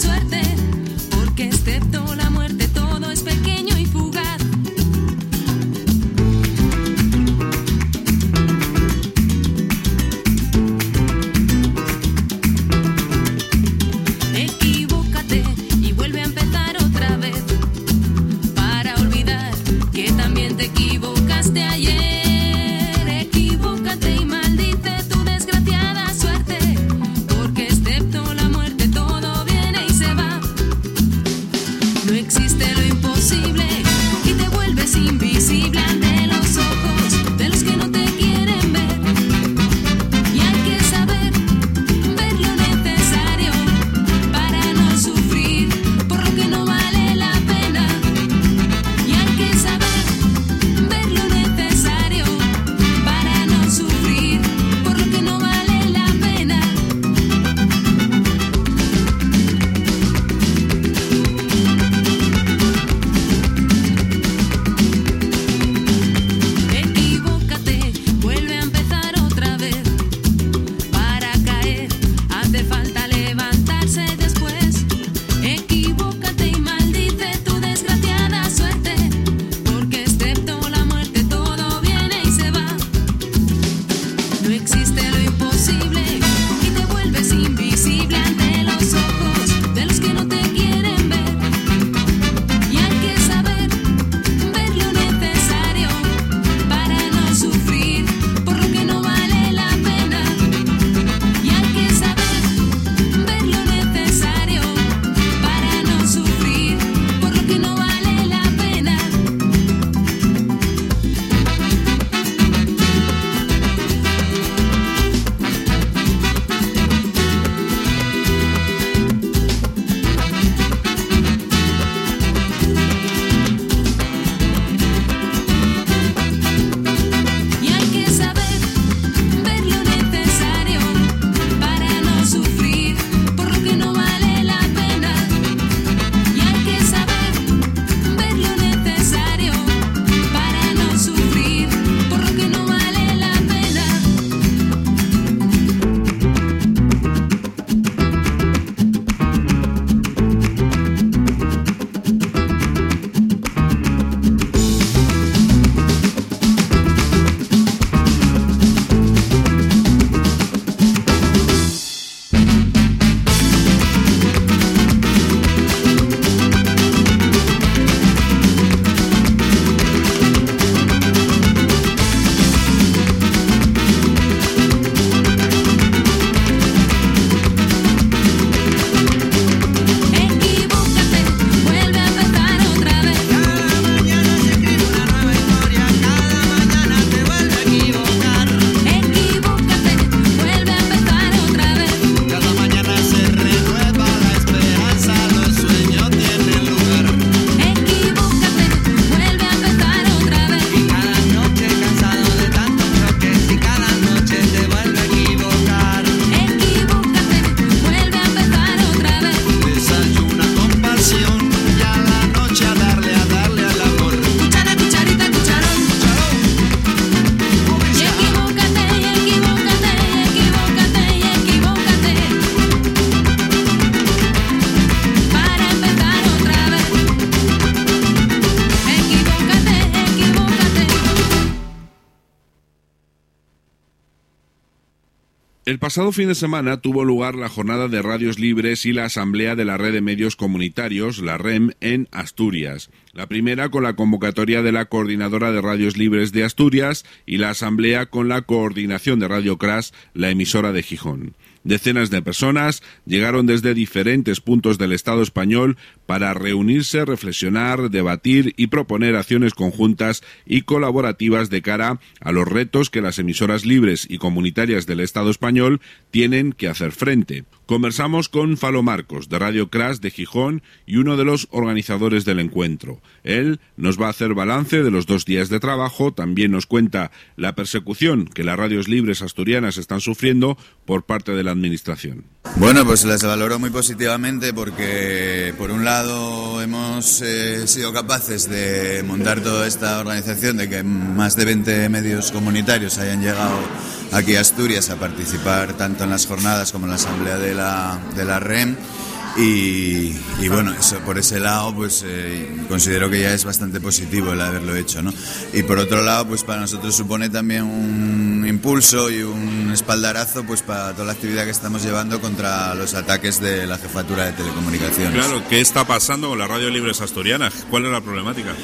pasado fin de semana tuvo lugar la jornada de radios libres y la asamblea de la red de medios comunitarios, la REM, en Asturias. La primera con la convocatoria de la Coordinadora de Radios Libres de Asturias y la asamblea con la coordinación de Radio Crash, la emisora de Gijón. Decenas de personas llegaron desde diferentes puntos del Estado español para reunirse, reflexionar, debatir y proponer acciones conjuntas y colaborativas de cara a los retos que las emisoras libres y comunitarias del Estado español tienen que hacer frente. Conversamos con Falo Marcos, de Radio Crash de Gijón y uno de los organizadores del encuentro. Él nos va a hacer balance de los dos días de trabajo, también nos cuenta la persecución que las radios libres asturianas están sufriendo por parte de la Administración. Bueno, pues las valoro muy positivamente porque, por un lado, hemos eh, sido capaces de montar toda esta organización, de que más de 20 medios comunitarios hayan llegado aquí a Asturias a participar tanto en las jornadas como en la asamblea de la, de la REM. Y, y, bueno, eso, por ese lado, pues eh, considero que ya es bastante positivo el haberlo hecho, ¿no? Y por otro lado, pues para nosotros supone también un impulso y un espaldarazo, pues para toda la actividad que estamos llevando contra los ataques de la jefatura de telecomunicaciones. Claro, ¿qué está pasando con la radio libres asturiana? ¿Cuál es la problemática?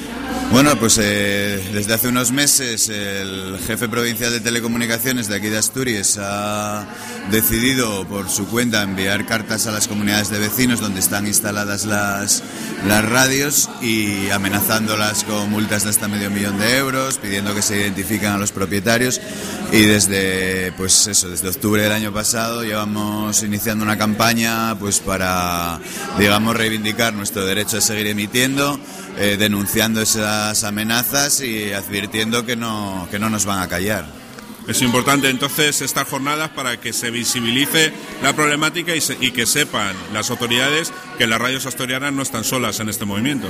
Bueno, pues eh, desde hace unos meses el jefe provincial de telecomunicaciones de aquí de Asturias ha decidido por su cuenta enviar cartas a las comunidades de vecinos donde están instaladas las, las radios y amenazándolas con multas de hasta medio millón de euros, pidiendo que se identifiquen a los propietarios y desde pues eso, desde octubre del año pasado llevamos iniciando una campaña pues para digamos reivindicar nuestro derecho a seguir emitiendo, eh, denunciando esas amenazas y advirtiendo que no, que no nos van a callar. Es importante entonces estas jornadas para que se visibilice la problemática y, se- y que sepan las autoridades que las radios asturianas no están solas en este movimiento.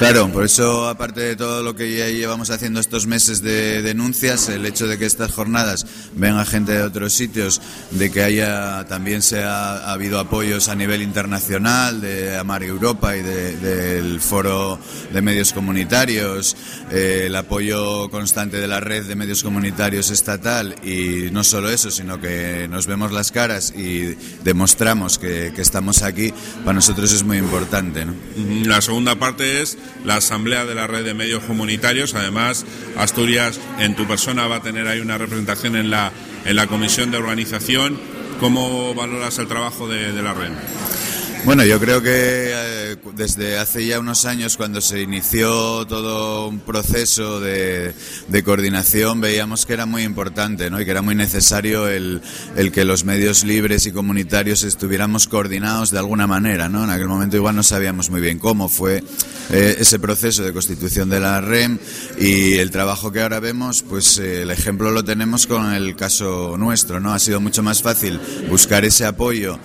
Claro, por eso, aparte de todo lo que ya llevamos haciendo estos meses de denuncias, el hecho de que estas jornadas venga gente de otros sitios, de que haya también se ha, ha habido apoyos a nivel internacional de Amar Europa y de- del Foro de Medios Comunitarios, eh, el apoyo constante de la red de medios comunitarios estatal y no solo eso, sino que nos vemos las caras y demostramos que, estamos aquí, para nosotros es muy importante. La segunda parte es la asamblea de la red de medios comunitarios. Además, Asturias, en tu persona, va a tener ahí una representación en la, en la comisión de organización. ¿Cómo valoras el trabajo de la red? Bueno, yo creo que eh, desde hace ya unos años, cuando se inició todo un proceso de, coordinación, veíamos que era muy importante ¿no? y que era muy necesario el, que los medios libres y comunitarios estuviéramos coordinados de alguna manera. ¿no? En aquel momento igual no sabíamos muy bien cómo fue eh, ese proceso de constitución de la REM y el trabajo que ahora vemos, pues eh, el ejemplo lo tenemos con el caso nuestro. ¿no? Ha sido mucho más fácil buscar ese apoyo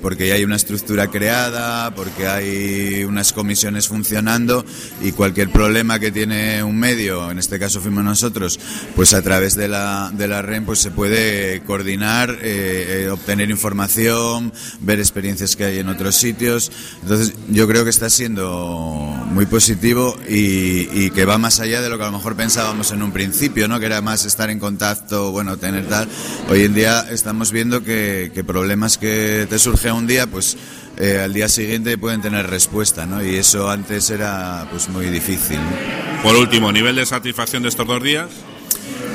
porque ya hay una estructura creada, porque hay unas comisiones funcionando y cualquier problema que tiene un medio, en este caso fuimos nosotros, pues a través de la, de la REM pues se puede coordinar, eh, eh, obtener información, ver experiencias que hay en otros sitios. Entonces yo creo que está siendo muy positivo y, y que va más allá de lo que a lo mejor pensábamos en un principio, ¿no? que era más estar en contacto, bueno, tener tal. Hoy en día estamos viendo que, que problemas que te surgen un día, pues eh, al día siguiente pueden tener respuesta, ¿no? Y eso antes era pues muy difícil. ¿no? Por último, nivel de satisfacción de estos dos días.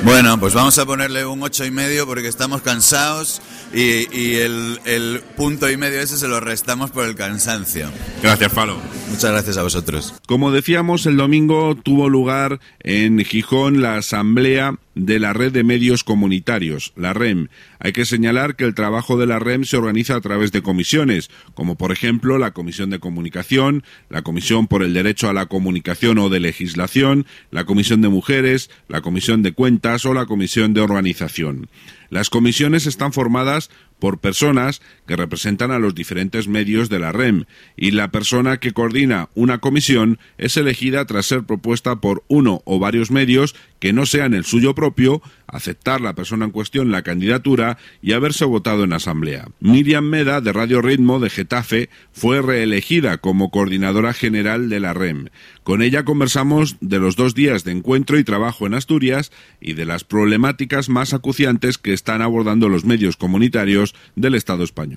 Bueno, pues vamos a ponerle un ocho y medio porque estamos cansados y, y el, el punto y medio ese se lo restamos por el cansancio. Gracias, Falo. Muchas gracias a vosotros. Como decíamos, el domingo tuvo lugar en Gijón la asamblea de la red de medios comunitarios, la REM. Hay que señalar que el trabajo de la REM se organiza a través de comisiones, como por ejemplo la Comisión de Comunicación, la Comisión por el Derecho a la Comunicación o de Legislación, la Comisión de Mujeres, la Comisión de Cuentas o la Comisión de Organización. Las comisiones están formadas por personas que representan a los diferentes medios de la REM y la persona que coordina una comisión es elegida tras ser propuesta por uno o varios medios que no sean el suyo propio, aceptar la persona en cuestión la candidatura y haberse votado en asamblea. Miriam Meda, de Radio Ritmo de Getafe, fue reelegida como coordinadora general de la REM. Con ella conversamos de los dos días de encuentro y trabajo en Asturias y de las problemáticas más acuciantes que están abordando los medios comunitarios del Estado español.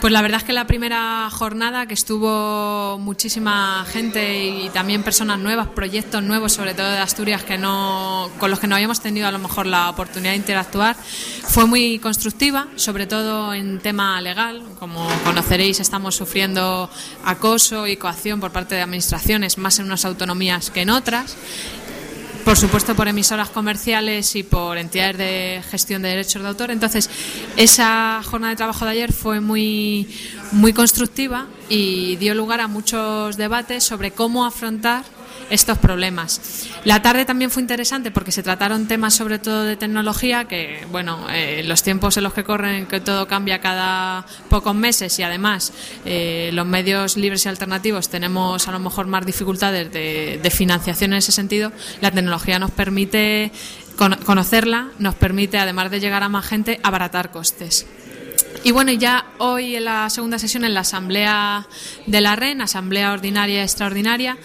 Pues la verdad es que la primera jornada que estuvo muchísima gente y también personas nuevas, proyectos nuevos, sobre todo de Asturias, que no, con los que no habíamos tenido a lo mejor la oportunidad de interactuar, fue muy constructiva, sobre todo en tema legal. Como conoceréis, estamos sufriendo acoso y coacción por parte de administraciones, más en unas autonomías que en otras. Por supuesto, por emisoras comerciales y por entidades de gestión de derechos de autor. Entonces, esa jornada de trabajo de ayer fue muy, muy constructiva y dio lugar a muchos debates sobre cómo afrontar estos problemas. La tarde también fue interesante porque se trataron temas sobre todo de tecnología, que bueno, eh, los tiempos en los que corren, que todo cambia cada pocos meses y además eh, los medios libres y alternativos tenemos a lo mejor más dificultades de, de financiación en ese sentido, la tecnología nos permite cono- conocerla, nos permite además de llegar a más gente, abaratar costes. Y bueno, ya hoy en la segunda sesión en la Asamblea de la REN, Asamblea Ordinaria y Extraordinaria,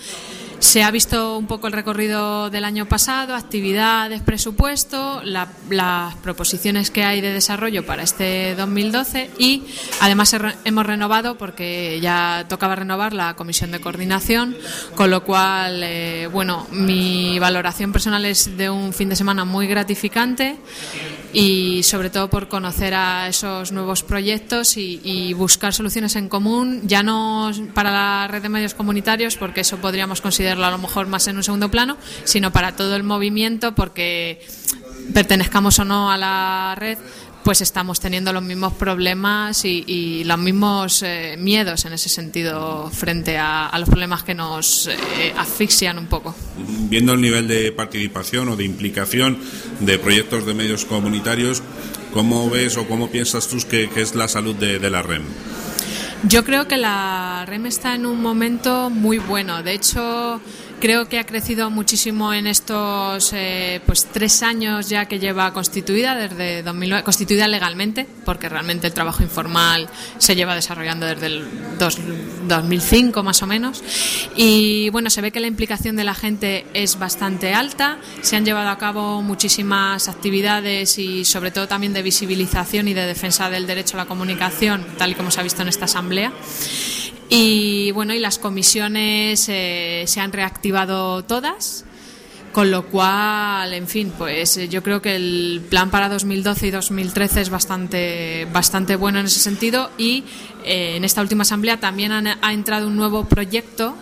se ha visto un poco el recorrido del año pasado, actividades, presupuesto, la- las proposiciones que hay de desarrollo para este 2012 y además hemos renovado, porque ya tocaba renovar la comisión de coordinación, con lo cual, eh, bueno, mi valoración personal es de un fin de semana muy gratificante y sobre todo por conocer a esos nuevos proyectos y, y buscar soluciones en común, ya no para la red de medios comunitarios, porque eso podríamos considerarlo a lo mejor más en un segundo plano, sino para todo el movimiento, porque pertenezcamos o no a la red, pues estamos teniendo los mismos problemas y, y los mismos eh, miedos en ese sentido frente a, a los problemas que nos eh, asfixian un poco. Viendo el nivel de participación o de implicación de proyectos de medios comunitarios, ¿cómo ves o cómo piensas tú que, que es la salud de, de la REM? Yo creo que la REM está en un momento muy bueno. De hecho, creo que ha crecido muchísimo en estos eh, pues tres años ya que lleva constituida desde 2009, constituida legalmente, porque realmente el trabajo informal se lleva desarrollando desde el dos- 2005 más o menos. Y bueno, se ve que la implicación de la gente es bastante alta. Se han llevado a cabo muchísimas actividades y sobre todo también de visibilización y de defensa del derecho a la comunicación, tal y como se ha visto en esta asamblea. Y bueno, y las comisiones eh, se han reactivado todas. Con lo cual, en fin, pues eh, yo creo que el plan para 2012 y 2013 es bastante, bastante bueno en ese sentido y eh, en esta última asamblea también han- ha entrado un nuevo proyecto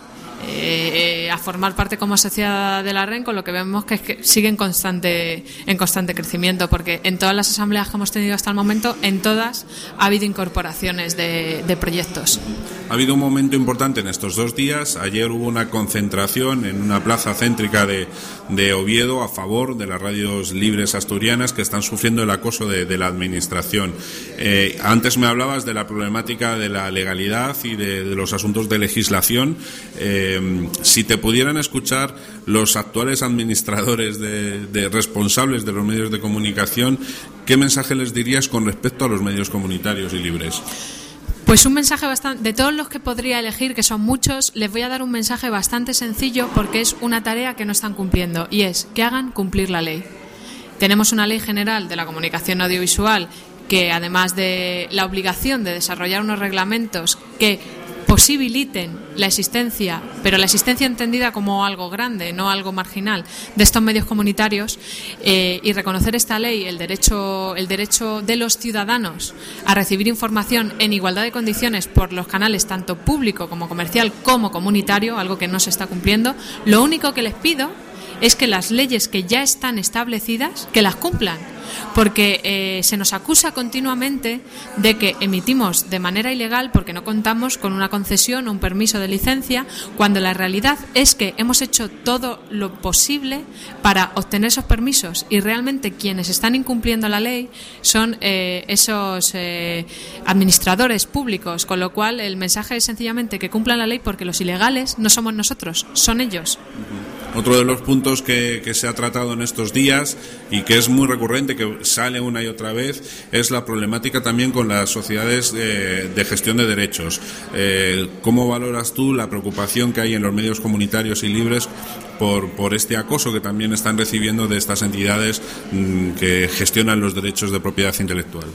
eh, a formar parte como sociedad de la REN, con lo que vemos que, es que sigue en constante, en constante crecimiento, porque en todas las asambleas que hemos tenido hasta el momento, en todas ha habido incorporaciones de, proyectos. Ha habido un momento importante en estos dos días. Ayer hubo una concentración en una plaza céntrica de, de Oviedo a favor de las radios libres asturianas que están sufriendo el acoso de, la administración. Eh, antes me hablabas de la problemática de la legalidad y de, de los asuntos de legislación. Eh, si te pudieran escuchar los actuales administradores de, de responsables de los medios de comunicación, ¿qué mensaje les dirías con respecto a los medios comunitarios y libres? Pues un mensaje bastante. De todos los que podría elegir, que son muchos, les voy a dar un mensaje bastante sencillo porque es una tarea que no están cumpliendo y es que hagan cumplir la ley. Tenemos una ley general de la comunicación audiovisual que, además de la obligación de desarrollar unos reglamentos que posibiliten la existencia, pero la existencia entendida como algo grande, no algo marginal, de estos medios comunitarios eh, y reconocer esta ley, el derecho, el derecho de los ciudadanos a recibir información en igualdad de condiciones por los canales tanto público como comercial como comunitario, algo que no se está cumpliendo. Lo único que les pido es que las leyes que ya están establecidas, que las cumplan. Porque eh, se nos acusa continuamente de que emitimos de manera ilegal porque no contamos con una concesión o un permiso de licencia, cuando la realidad es que hemos hecho todo lo posible para obtener esos permisos y realmente quienes están incumpliendo la ley son eh, esos eh, administradores públicos, con lo cual el mensaje es sencillamente que cumplan la ley porque los ilegales no somos nosotros, son ellos. Otro de los puntos que, que se ha tratado en estos días y que es muy recurrente, que sale una y otra vez, es la problemática también con las sociedades de gestión de derechos. Eh, ¿Cómo valoras tú la preocupación que hay en los medios comunitarios y libres por, por este acoso que también están recibiendo de estas entidades mm, que gestionan los derechos de propiedad intelectual?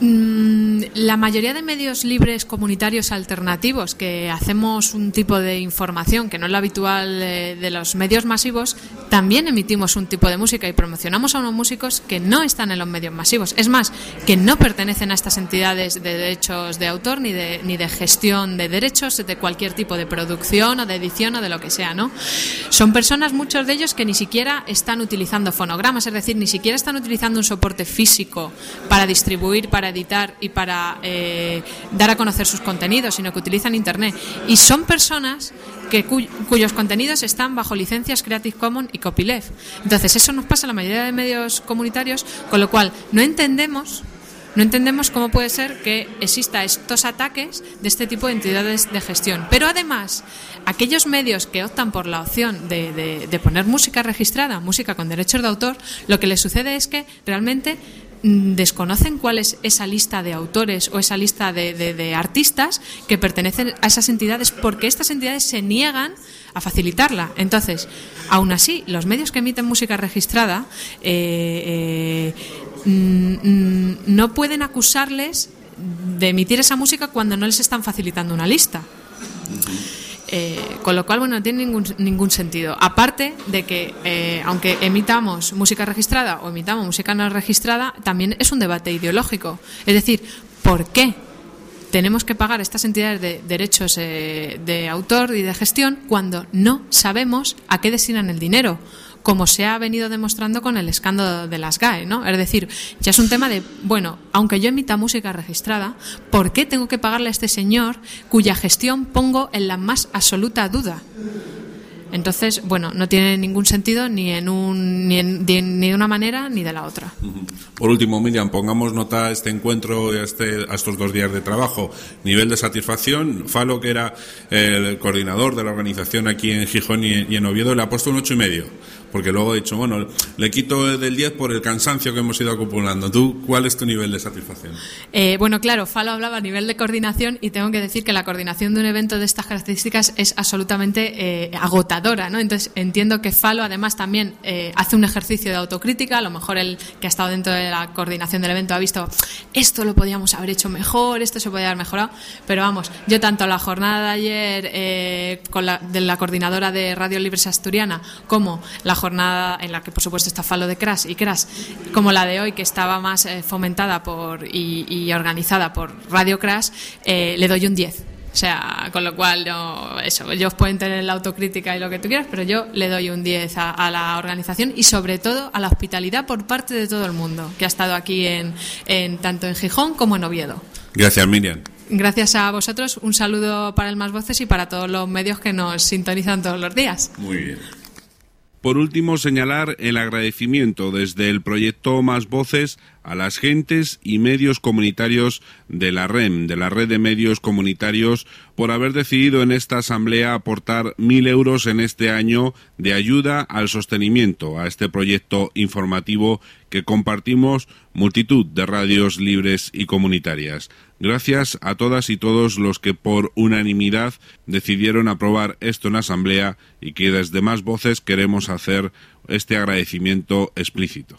Mm, La mayoría de medios libres comunitarios alternativos que hacemos un tipo de información que no es la habitual eh, de los medios masivos, también emitimos un tipo de música y promocionamos a unos músicos que no están en los medios masivos. Es más, que no pertenecen a estas entidades de derechos de autor ni de, ni de gestión de derechos de cualquier tipo de producción o de edición o de lo que sea, ¿no? Son personas, muchos de ellos, que ni siquiera están utilizando fonogramas, es decir, ni siquiera están utilizando un soporte físico para distribuir, para editar y para eh, dar a conocer sus contenidos, sino que utilizan Internet. Y son personas que cuy- cuyos contenidos están bajo licencias Creative Commons y Copyleft. Entonces, eso nos pasa en la mayoría de medios comunitarios, con lo cual no entendemos no entendemos cómo puede ser que exista estos ataques de este tipo de entidades de gestión. Pero además, aquellos medios que optan por la opción de, poner música registrada, música con derechos de autor, lo que les sucede es que realmente desconocen cuál es esa lista de autores o esa lista de, de- de artistas que pertenecen a esas entidades porque estas entidades se niegan a facilitarla. Entonces, aún así, los medios que emiten música registrada eh, eh, mm, mm, no pueden acusarles de emitir esa música cuando no les están facilitando una lista. Eh, con lo cual, bueno, no tiene ningún, ningún sentido. Aparte de que, eh, aunque emitamos música registrada o emitamos música no registrada, también es un debate ideológico. Es decir, ¿por qué tenemos que pagar estas entidades de derechos eh, de autor y de gestión cuando no sabemos a qué destinan el dinero? Como se ha venido demostrando con el escándalo de las GAE, ¿no? Es decir, ya es un tema de, bueno, aunque yo emita música registrada, ¿por qué tengo que pagarle a este señor cuya gestión pongo en la más absoluta duda? Entonces, bueno, no tiene ningún sentido ni en un ni, en- ni de una manera ni de la otra. Por último, Miriam, pongamos nota a este encuentro a, este, a estos dos días de trabajo. Nivel de satisfacción. Falo, que era el coordinador de la organización aquí en Gijón y en Oviedo, le ha puesto un ocho y medio. Porque luego he dicho, bueno, le quito del 10 por el cansancio que hemos ido acumulando. ¿Tú cuál es tu nivel de satisfacción? Eh, bueno, claro, Falo hablaba a nivel de coordinación y tengo que decir que la coordinación de un evento de estas características es absolutamente eh, agotadora, ¿no? Entonces entiendo que Falo además también eh, hace un ejercicio de autocrítica, a lo mejor el que ha estado dentro de la coordinación del evento ha visto esto lo podíamos haber hecho mejor, esto se podía haber mejorado, pero vamos, yo tanto la jornada de ayer con la, de la coordinadora de Radio Libres Asturiana como la jornada en la que por supuesto está Falo de Crash y Crash, como la de hoy que estaba más eh, fomentada por y, y organizada por Radio Crash, eh, le doy un 10. O sea, con lo cual, no, eso, ellos pueden tener la autocrítica y lo que tú quieras, pero yo le doy un 10 a, a la organización y sobre todo a la hospitalidad por parte de todo el mundo que ha estado aquí en, en tanto en Gijón como en Oviedo. Gracias, Miriam. Gracias a vosotros, un saludo para el Más Voces y para todos los medios que nos sintonizan todos los días. Muy bien. Por último, señalar el agradecimiento desde el proyecto Más Voces a las gentes y medios comunitarios de la REM, de la Red de Medios Comunitarios, por haber decidido en esta asamblea aportar mil euros en este año de ayuda al sostenimiento a este proyecto informativo que compartimos multitud de radios libres y comunitarias. Gracias a todas y todos los que por unanimidad decidieron aprobar esto en asamblea y que desde más voces queremos hacer este agradecimiento explícito.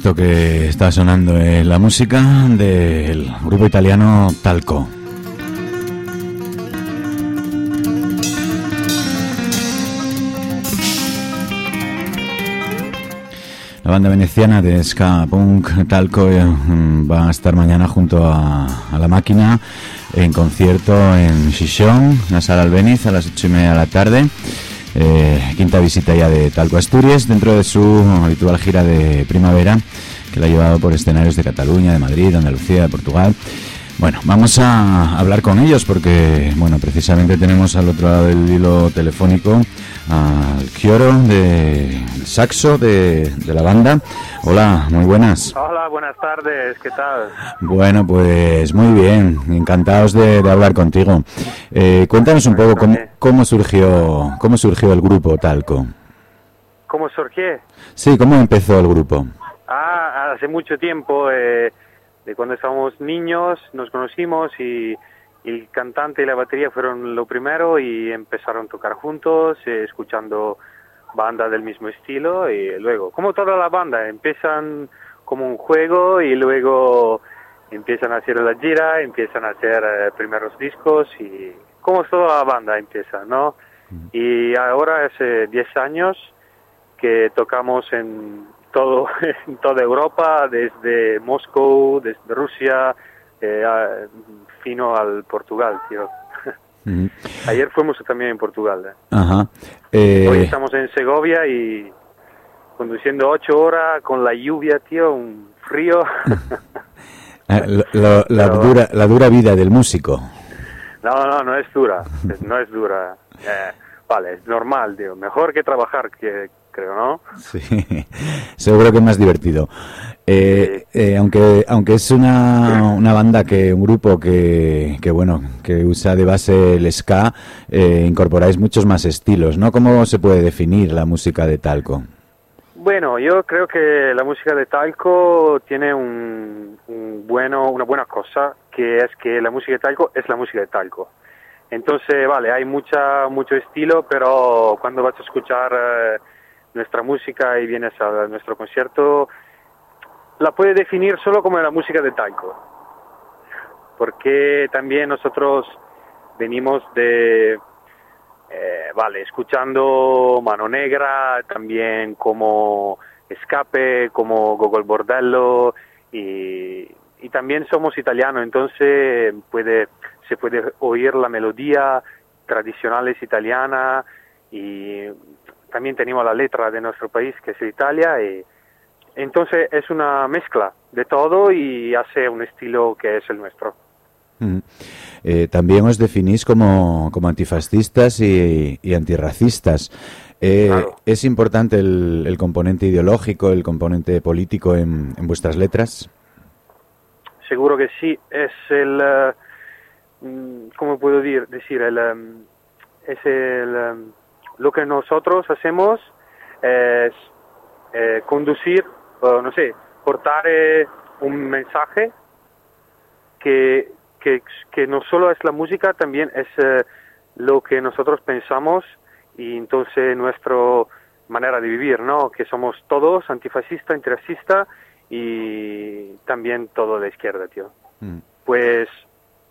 Esto que está sonando es la música del grupo italiano Talco. La banda veneciana de ska punk Talco eh, va a estar mañana junto a, a la máquina en concierto en Chichón, en la sala Albeniz, a las ocho y media de la tarde. Eh, quinta visita ya de Talco Asturias dentro de su habitual gira de primavera que la ha llevado por escenarios de Cataluña, de Madrid, de Andalucía, de Portugal. Bueno, vamos a hablar con ellos porque, bueno, precisamente tenemos al otro lado del hilo telefónico al Kioro de saxo de, de la banda. Hola, muy buenas. Hola, buenas tardes, ¿qué tal? Bueno, pues muy bien, encantados de, de hablar contigo. Eh, cuéntanos un poco cómo, cómo surgió cómo surgió el grupo Talco. ¿Cómo surgió? Sí, cómo empezó el grupo. Ah, hace mucho tiempo, eh, de cuando estábamos niños, nos conocimos y el cantante y la batería fueron lo primero y empezaron a tocar juntos, eh, escuchando bandas del mismo estilo y luego, como toda la banda, empiezan como un juego y luego empiezan a hacer la gira, empiezan a hacer eh, primeros discos y como toda la banda empieza, ¿no? Y ahora hace 10 años que tocamos en todo <laughs> en toda Europa, desde Moscú, desde Rusia, eh, fino al Portugal, tío. <laughs> Ayer fuimos también en Portugal. ¿eh? Ajá. Hoy Eh, estamos en Segovia y conduciendo ocho horas con la lluvia, tío, un frío. <laughs> lo- <laughs> la, Pero- dura, la dura vida del músico. no, no, no es dura, no es dura. Eh, vale, es normal, tío. Mejor que trabajar, que creo, ¿no? Sí, <laughs> seguro que es más divertido. Eh, eh, aunque aunque es una, una banda que un grupo que, que bueno que usa de base el ska, eh, incorporáis muchos más estilos, ¿no? ¿Cómo se puede definir la música de Talco? Bueno, yo creo que la música de Talco tiene un, un bueno, una buena cosa, que es que la música de Talco es la música de Talco. Entonces, vale, hay mucha, mucho estilo, pero cuando vas a escuchar eh, nuestra música y vienes a nuestro concierto, la puedes definir solo como la música de Talco. Porque también nosotros venimos de, eh, vale, escuchando Mano Negra, también como Escape, como Gogol Bordello y, y también somos italianos, entonces puede, se puede oír la melodía tradicionales italiana y también tenemos la letra de nuestro país que es Italia y entonces es una mezcla de todo y hace un estilo que es el nuestro. Mm. Eh, también os definís como, como antifascistas y, y antirracistas. Eh, ¿Es importante el, el componente ideológico, el componente político en, en vuestras letras? Seguro que sí, es el, eh, mm, ¿cómo puedo decir? El, em, es el, em, lo que nosotros hacemos es eh, conducir, o no sé, portar eh, un mensaje que, que, que no solo es la música, también es eh, lo que nosotros pensamos y entonces nuestra manera de vivir, ¿no? Que somos todos antifascista, antirracista y también todo de izquierda, tío. Mm. Pues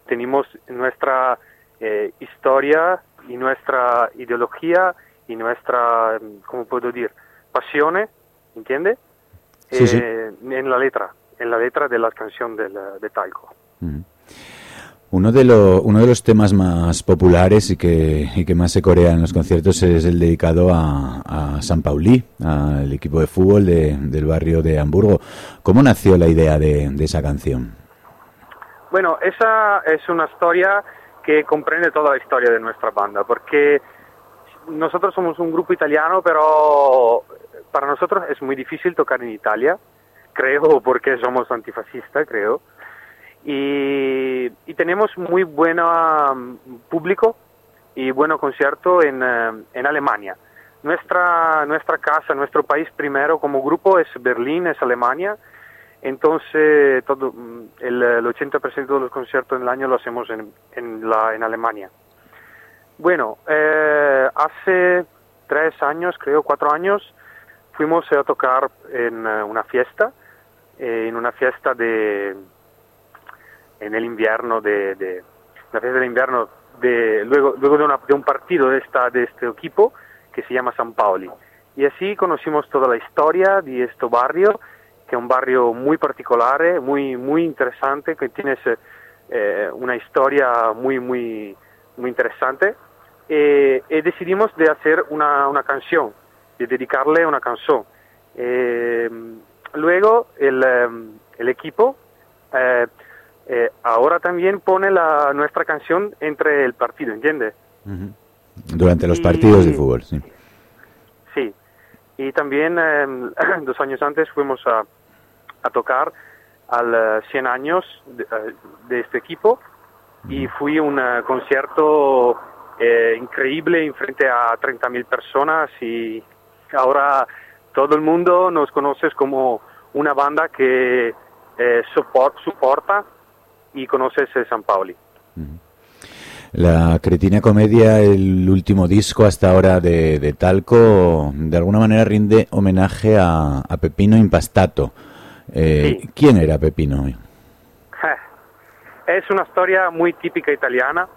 tenemos nuestra eh, historia y nuestra ideología y nuestra, ¿cómo puedo decir? Pasiones, ¿entiende? Sí, sí. Eh, En la letra, en la letra de la canción de, la- de Talco. Mm. Uno de, lo- uno de los temas más populares y que, y que más se corea en los conciertos es el dedicado a, a San Paulí, al equipo de fútbol de- del barrio de Hamburgo. ¿Cómo nació la idea de, de esa canción? Bueno, esa es una historia que comprende toda la historia de nuestra banda, porque nosotros somos un grupo italiano, pero para nosotros es muy difícil tocar en Italia, creo, <laughs> porque somos antifascistas, creo. Y, tenemos muy buen público y buen concierto en, eh, en Alemania. Nuestra, nuestra casa, nuestro país primero como grupo es Berlín, es Alemania. Entonces, todo, mm, el, el 80% de los conciertos en el año lo hacemos en, en, Alemania. Bueno, eh, hace tres años, creo, cuatro años, fuimos a tocar en eh, una fiesta, eh, en una fiesta de en el invierno de, de la fiesta del invierno de luego luego de, una- de un partido de esta de este equipo que se llama San Paoli y así conocimos toda la historia de este barrio que es un barrio muy particular muy muy interesante que tiene eh, una historia muy muy muy interesante eh, y decidimos de hacer una, una canción de dedicarle una canción Eh, luego el, eh, el equipo eh, eh, ahora también pone la nuestra canción entre el partido, ¿entiendes? Durante los partidos de fútbol, sí. Sí. Y también eh, <clears throat> dos años antes fuimos a, a tocar al eh, 100 años de, eh, de este equipo y fui a un eh, concierto eh, increíble en frente a 30.000 personas y ahora todo el mundo nos conoce como una banda que eh, support, soporta y conoces eh, San Pauli. La Cretina Comedia, el último disco hasta ahora de, de Talco, de alguna manera rinde homenaje a, a Pepino Impastato. Eh, ¿Quién era Pepino? <laughs> Es una historia muy típica italiana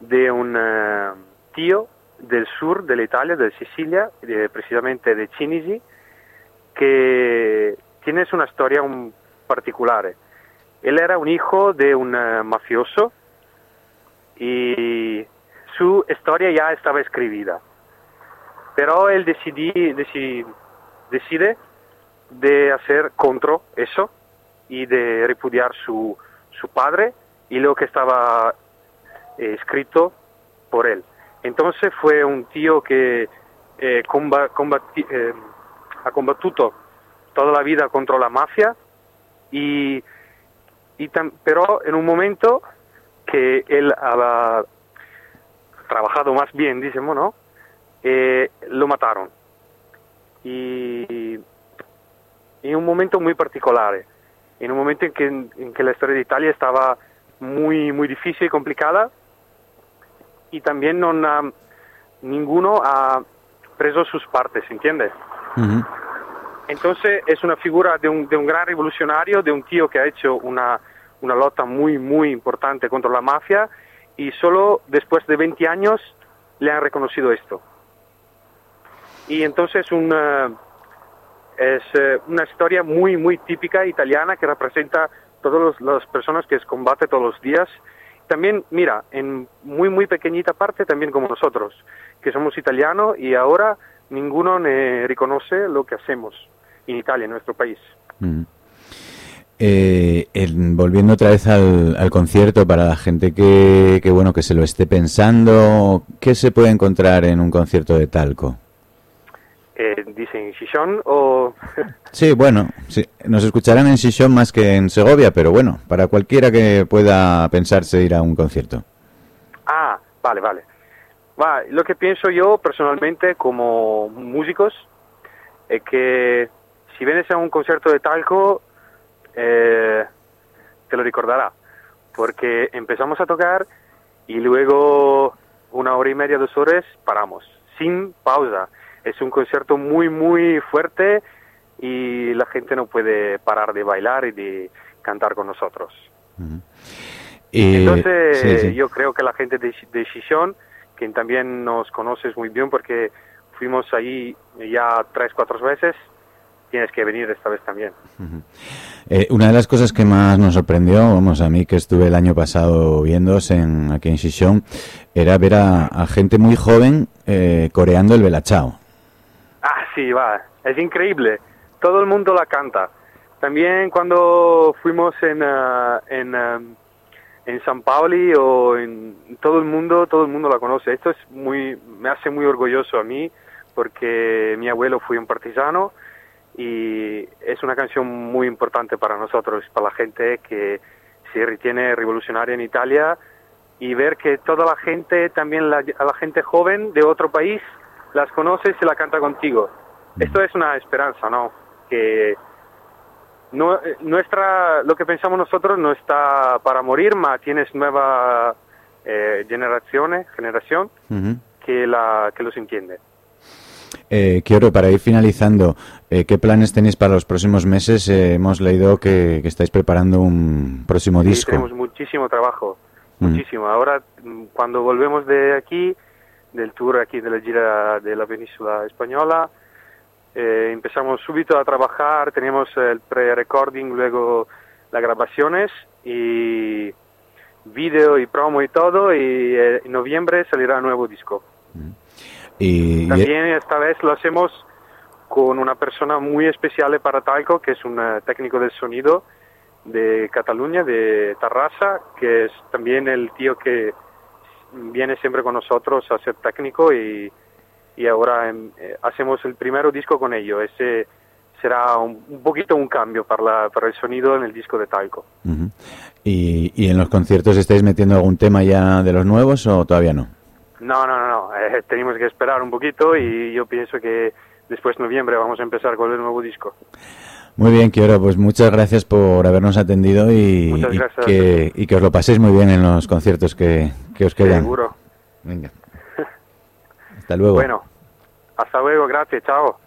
de un eh, tío del sur de la Italia, de Sicilia, de- precisamente de Cinisi, que tiene una storia un particolare. Él era un hijo de un eh, mafioso y su historia ya estaba escribida. Pero él decidí, deci- decide de hacer contra eso y de repudiar su, su padre y lo que estaba eh, escrito por él. Entonces fue un tío que eh, comba- combati- eh, ha combatido toda la vida contra la mafia y, y pero en un momento que él había trabajado más bien, decimos, ¿no? Eh, lo mataron. Y en un momento muy particular, en un momento en que, en que la historia de Italia estaba muy, muy difícil y complicada y también no ha- ninguno ha preso sus partes, ¿entiendes? Ujú. Entonces es una figura de un, de un gran revolucionario, de un tío que ha hecho una, una lotta muy, muy importante contra la mafia y solo después de 20 años le han reconocido esto. Y entonces una, es eh, una historia muy, muy típica italiana que representa todas las personas que combate todos los días. También, mira, en muy, muy pequeñita parte también como nosotros, que somos italianos y ahora ninguno ne reconoce lo que hacemos en Italia, en nuestro país. Ujú. Eh, volviendo otra vez al, al concierto para la gente que, que bueno que se lo esté pensando, ¿qué se puede encontrar en un concierto de Talco? Eh, dicen Chichón o... <laughs> Sí, bueno, sí, nos escucharán en Sison más que en Segovia, pero bueno, para cualquiera que pueda pensarse ir a un concierto. Ah, vale, vale. Va, lo que pienso yo personalmente como músicos es que si vienes a un concierto de talco, eh, te lo recordará, porque empezamos a tocar y luego una hora y media, dos horas, paramos, sin pausa. Es un concierto muy, muy fuerte y la gente no puede parar de bailar y de cantar con nosotros. Y- Entonces, sí, sí. yo creo que la gente de, de Chichón, que también nos conoces muy bien porque fuimos ahí ya tres, cuatro veces, tienes que venir esta vez también. Eh, una de las cosas que más nos sorprendió, vamos, a mí que estuve el año pasado viéndose en, aquí en Shishon, era ver a, a gente muy joven eh, coreando el Belachao. Ah, sí, va, es increíble. Todo el mundo la canta. También cuando fuimos en, ah, en, ah, en San Pauli o en todo el mundo, todo el mundo la conoce. Esto es muy, me hace muy orgulloso a mí porque mi abuelo fue un partisano y es una canción muy importante para nosotros, para la gente que se retiene revolucionaria en Italia y ver que toda la gente, también la, a la gente joven de otro país, las conoce y se la canta contigo. Esto es una esperanza, ¿no? Que no, eh, nuestra, lo que pensamos nosotros no está para morir, mas tienes nueva eh, generaciones, generación que, la, que los entiende. Eh, quiero, para ir finalizando, eh, ¿qué planes tenéis para los próximos meses? Eh, hemos leído que, que estáis preparando un próximo Sí, disco. tenemos muchísimo trabajo, Mm. muchísimo. Ahora, mm, cuando volvemos de aquí, del tour aquí de la gira de la península española, eh, empezamos súbito a trabajar, tenemos el pre-recording, luego las grabaciones y video y promo y todo, y eh, en noviembre salirá nuevo disco. Y, y- También esta vez lo hacemos con una persona muy especial para Talco, que es un eh, técnico del sonido de Cataluña, de Tarrasa, que es también el tío que viene siempre con nosotros a ser técnico y, y ahora em, eh, hacemos el primer disco con ello. Ese será un, un poquito un cambio para, la- para el sonido en el disco de Talco. Y, y en los conciertos estáis metiendo algún tema ya de los nuevos o todavía no? No, no, no, no. eh, <laughs> tenemos que esperar un poquito y yo pienso que después de noviembre vamos a empezar con el nuevo disco. Muy bien, Kioro, pues muchas gracias por habernos atendido y, que, y que os lo paséis muy bien en los conciertos que, que os quedan. Seguro. Venga. Hasta luego. Bueno, hasta luego, gracias, chao.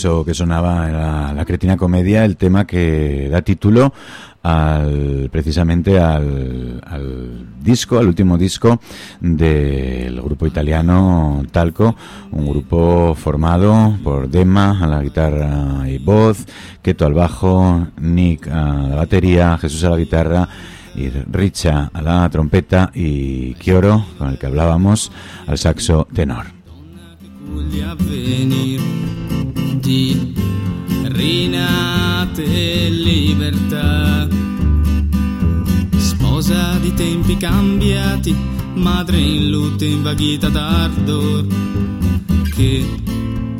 Que sonaba en la, Cretina Comedia, el tema que da título al precisamente al, al disco, al último disco del grupo italiano Talco, un grupo formado por Dema a la guitarra y voz, Keto al bajo, Nick a la batería, Jesús a la guitarra y Richa a la trompeta y Chioro, con el que hablábamos, al saxo tenor. Di rinate libertà. Sposa di tempi cambiati, madre in lutto invaghita d'ardor, che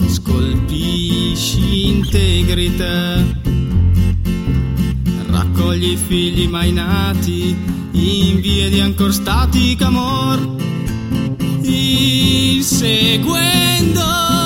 scolpisci integrità. Raccogli figli mai nati in vie di ancor statica amor inseguendo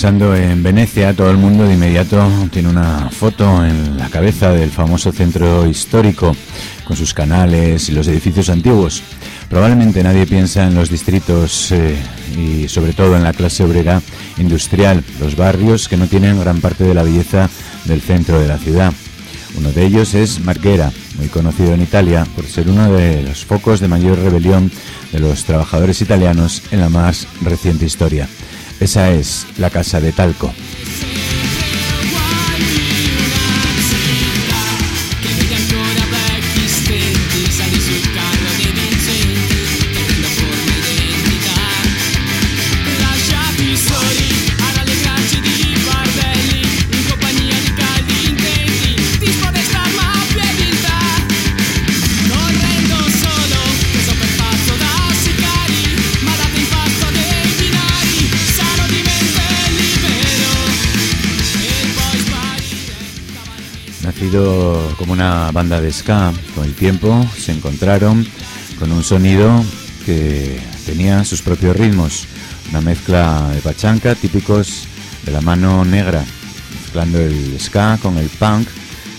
Pensando en Venecia, todo el mundo de inmediato tiene una foto en la cabeza del famoso centro histórico, con sus canales y los edificios antiguos. Probablemente nadie piensa en los distritos eh, y sobre todo en la clase obrera industrial, los barrios que no tienen gran parte de la belleza del centro de la ciudad. Uno de ellos es Marghera, muy conocido en Italia por ser uno de los focos de mayor rebelión de los trabajadores italianos en la más reciente historia. Esa es la casa de Talco. Una banda de ska, con el tiempo se encontraron con un sonido que tenía sus propios ritmos, una mezcla de pachanca típicos de la mano negra, mezclando el ska con el punk,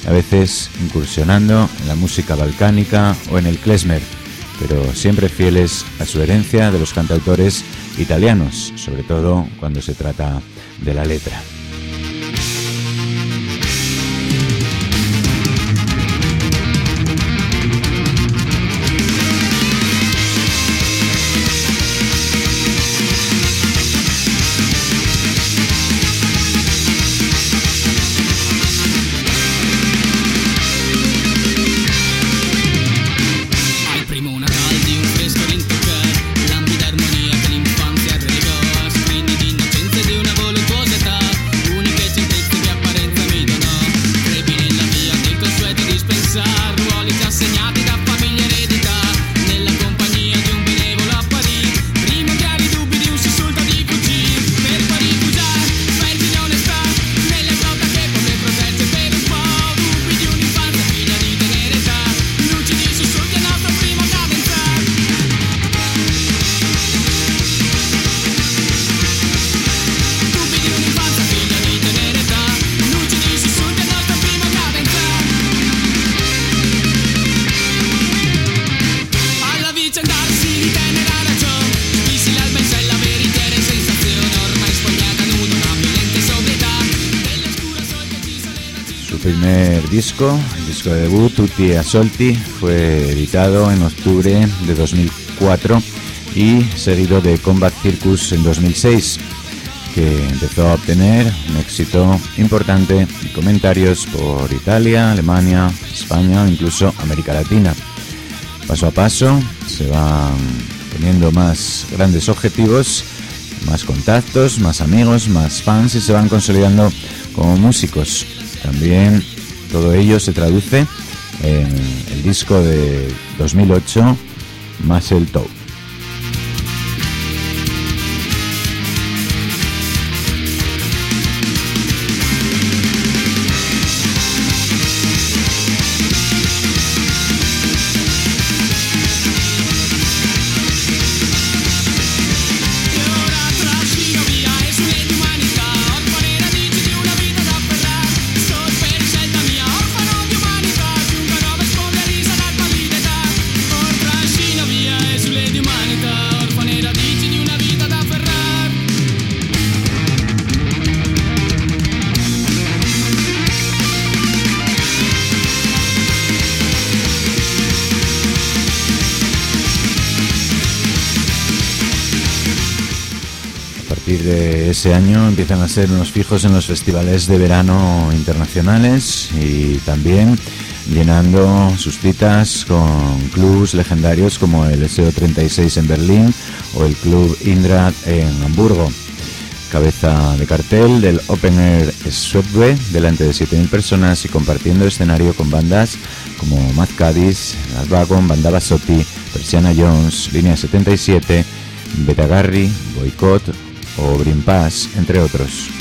a veces incursionando en la música balcánica o en el klezmer, pero siempre fieles a su herencia de los cantautores italianos, sobre todo cuando se trata de la letra. Disco, el disco de debut, Tutti Assolti, fue editado en octubre de 2004 y seguido de Combat Circus en 2006, que empezó a obtener un éxito importante y comentarios por Italia, Alemania, España incluso América Latina. Paso a paso se van poniendo más grandes objetivos, más contactos, más amigos, más fans y se van consolidando como músicos. También todo ello se traduce en el disco de 2008, más el ese año empiezan a ser unos fijos en los festivales de verano internacionales y también llenando sus citas con clubs legendarios como el SO36 en Berlín o el Club Indra en Hamburgo. Cabeza de cartel del Open Air Subway delante de 7.000 personas y compartiendo escenario con bandas como Mad Caddies, Las Wagon, Banda Basotti, Persiana Jones, Línea 77, Betagarri, Boycott o Green Pass, entre otros.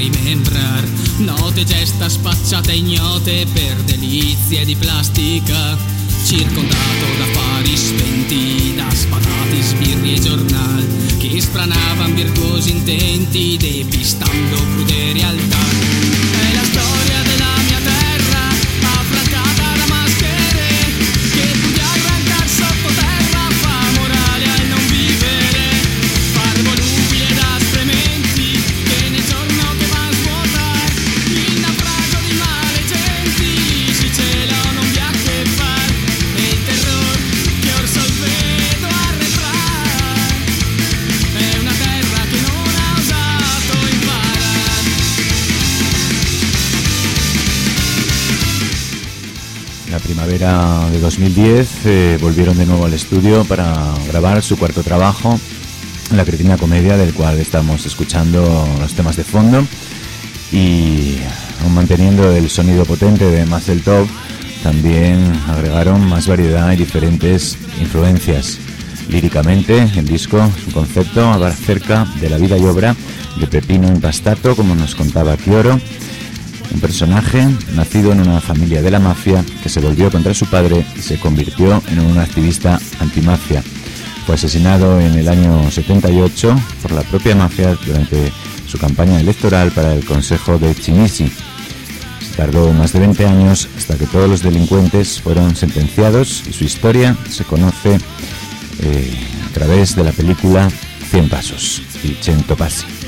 Rimembrar. Note gesta spacciate ignote Per delizie di plastica. Circondato da fari spenti Da spadati, sbirri e giornal Che spranavan virtuosi intenti Depistando crude realtà primavera de 2010 eh, volvieron de nuevo al estudio para grabar su cuarto trabajo, La Cretina Comedia, del cual estamos escuchando los temas de fondo. Y manteniendo el sonido potente de Muscle Top, también agregaron más variedad y diferentes influencias. Líricamente, el disco es un concepto acerca de la vida y obra de Pepino Impastato, como nos contaba Chioro, un personaje nacido en una familia de la mafia que se volvió contra su padre y se convirtió en un activista antimafia. Fue asesinado en el año 78 por la propia mafia durante su campaña electoral para el Consejo de Chinisi. Se tardó más de 20 años hasta que todos los delincuentes fueron sentenciados y su historia se conoce eh, a través de la película Cien Pasos y Cento Passi.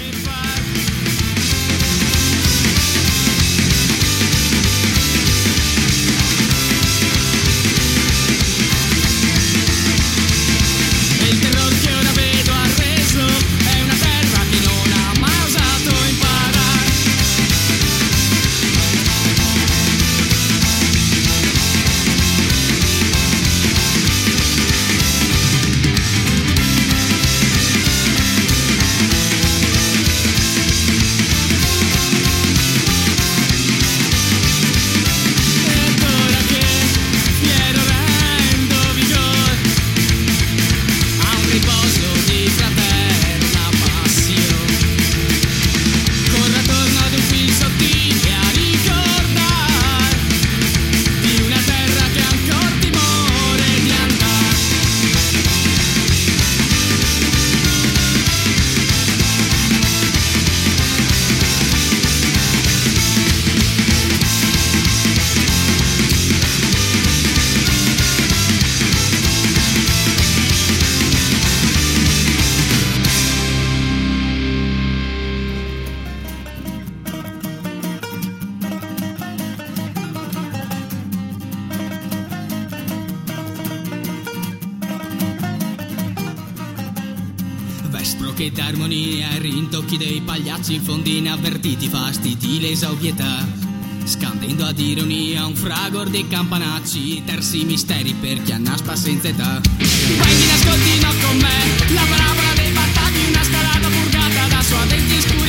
Che d'armonia rintocchi dei pagliacci in fondi inavvertiti fastidi l'esauvietà. Scandendo ad ironia un fragor di campanacci Terzi misteri per chi annaspa senza età. Quindi ascoltino con me La parabola dei battagli Una scalata purgata da sua denti oscurità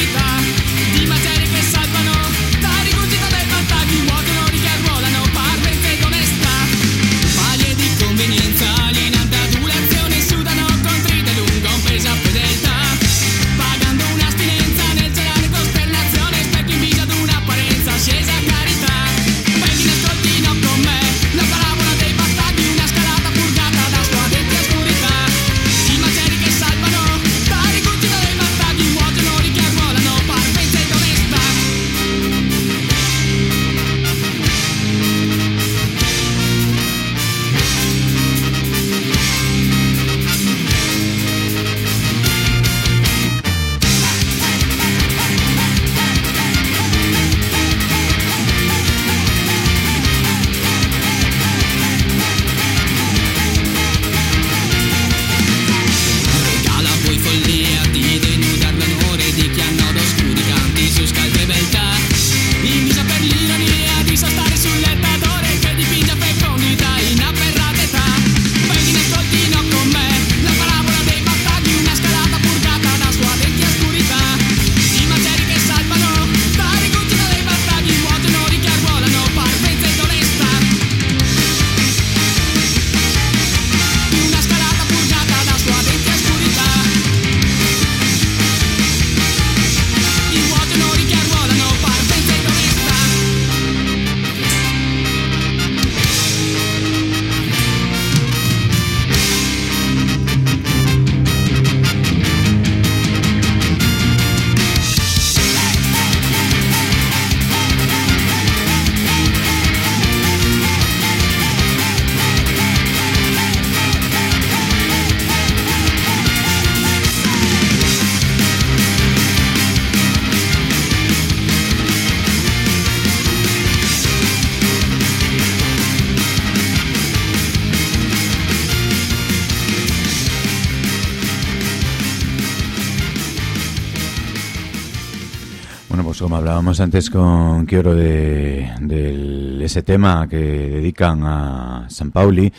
Antes con Kioro de, del- ese tema que dedican a San Pauli,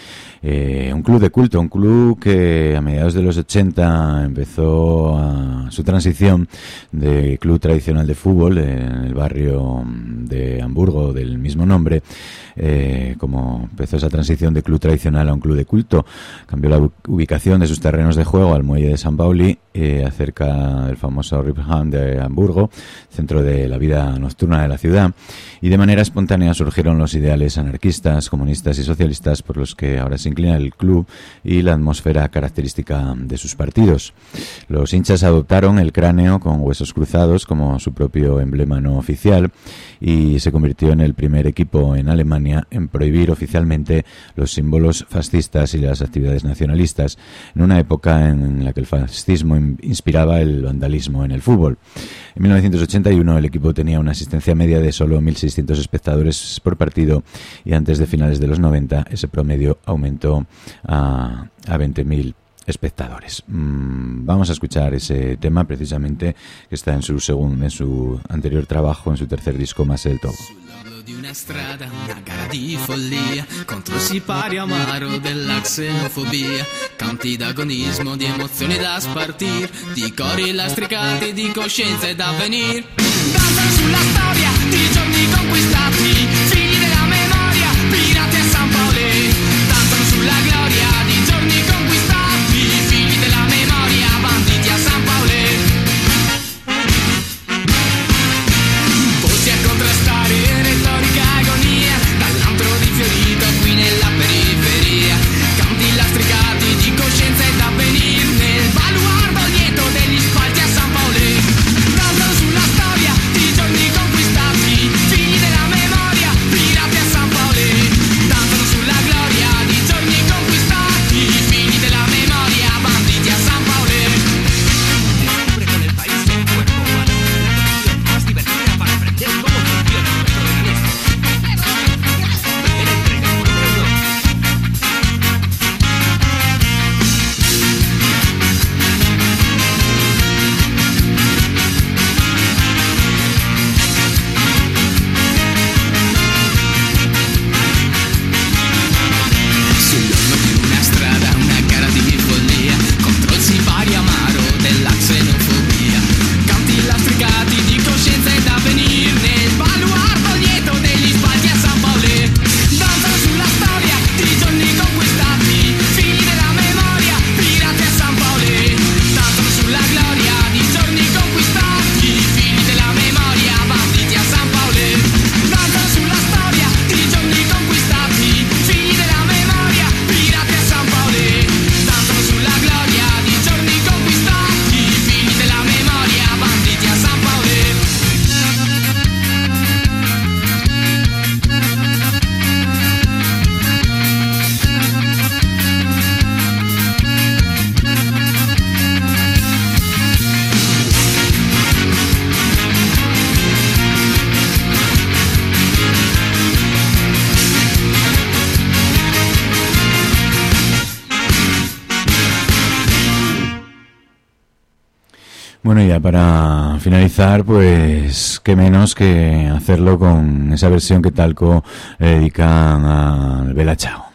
eh, un club de culto, un club que a mediados de los 80 empezó su transición de club tradicional de fútbol en el barrio de Hamburgo del mismo nombre, eh, como empezó esa transición de club tradicional a un club de culto, cambió la ubicación de sus terrenos de juego al muelle de San Pauli, eh, cerca del famoso Ripham de Hamburgo, centro de la vida nocturna de la ciudad, y de manera espontánea surgieron los ideales anarquistas, comunistas y socialistas por los que ahora se inclina el club y la atmósfera característica de sus partidos. Los hinchas adoptaron el cráneo con huesos cruzados como su propio emblema no oficial y se convirtió en el primer equipo en Alemania en prohibir oficialmente los símbolos fascistas y las actividades nacionalistas, en una época en la que el fascismo in- inspiraba el vandalismo en el fútbol. En 1981 el equipo tenía una asistencia media de solo 1.600 espectadores por partido y antes de finales de los 90 ese promedio aumentó a, a 20.000 espectadores. Mm, vamos a escuchar ese tema precisamente que está en su segundo, en su anterior trabajo, en su tercer disco más el para finalizar, pues qué menos que hacerlo con esa versión que Talco le dedican al Bella Chao.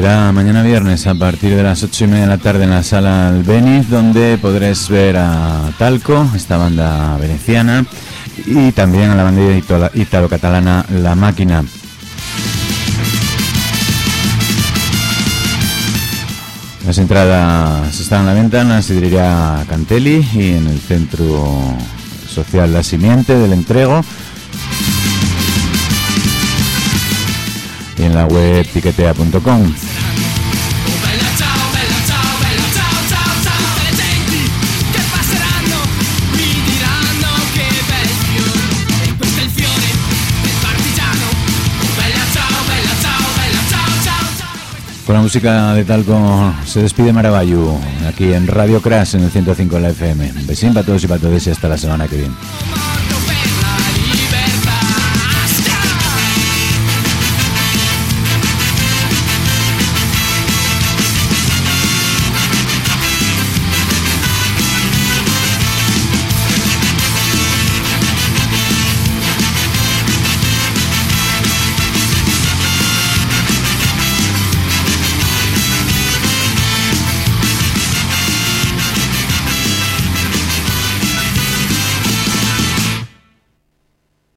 Será mañana viernes a partir de las ocho y media de la tarde en la sala Albeniz, donde podréis ver a Talco, esta banda veneciana, y también a la banda ito- italo-catalana La Máquina. Las entradas están a la venta en la sidrería Cantelli y en el centro social La Simiente del Entrego. Y en la web tiquetea.com. Con la música de Talco se despide Maravallu, aquí en Radio Crash en el 105 de la FM. Un besín para todos y para todas y hasta la semana que viene.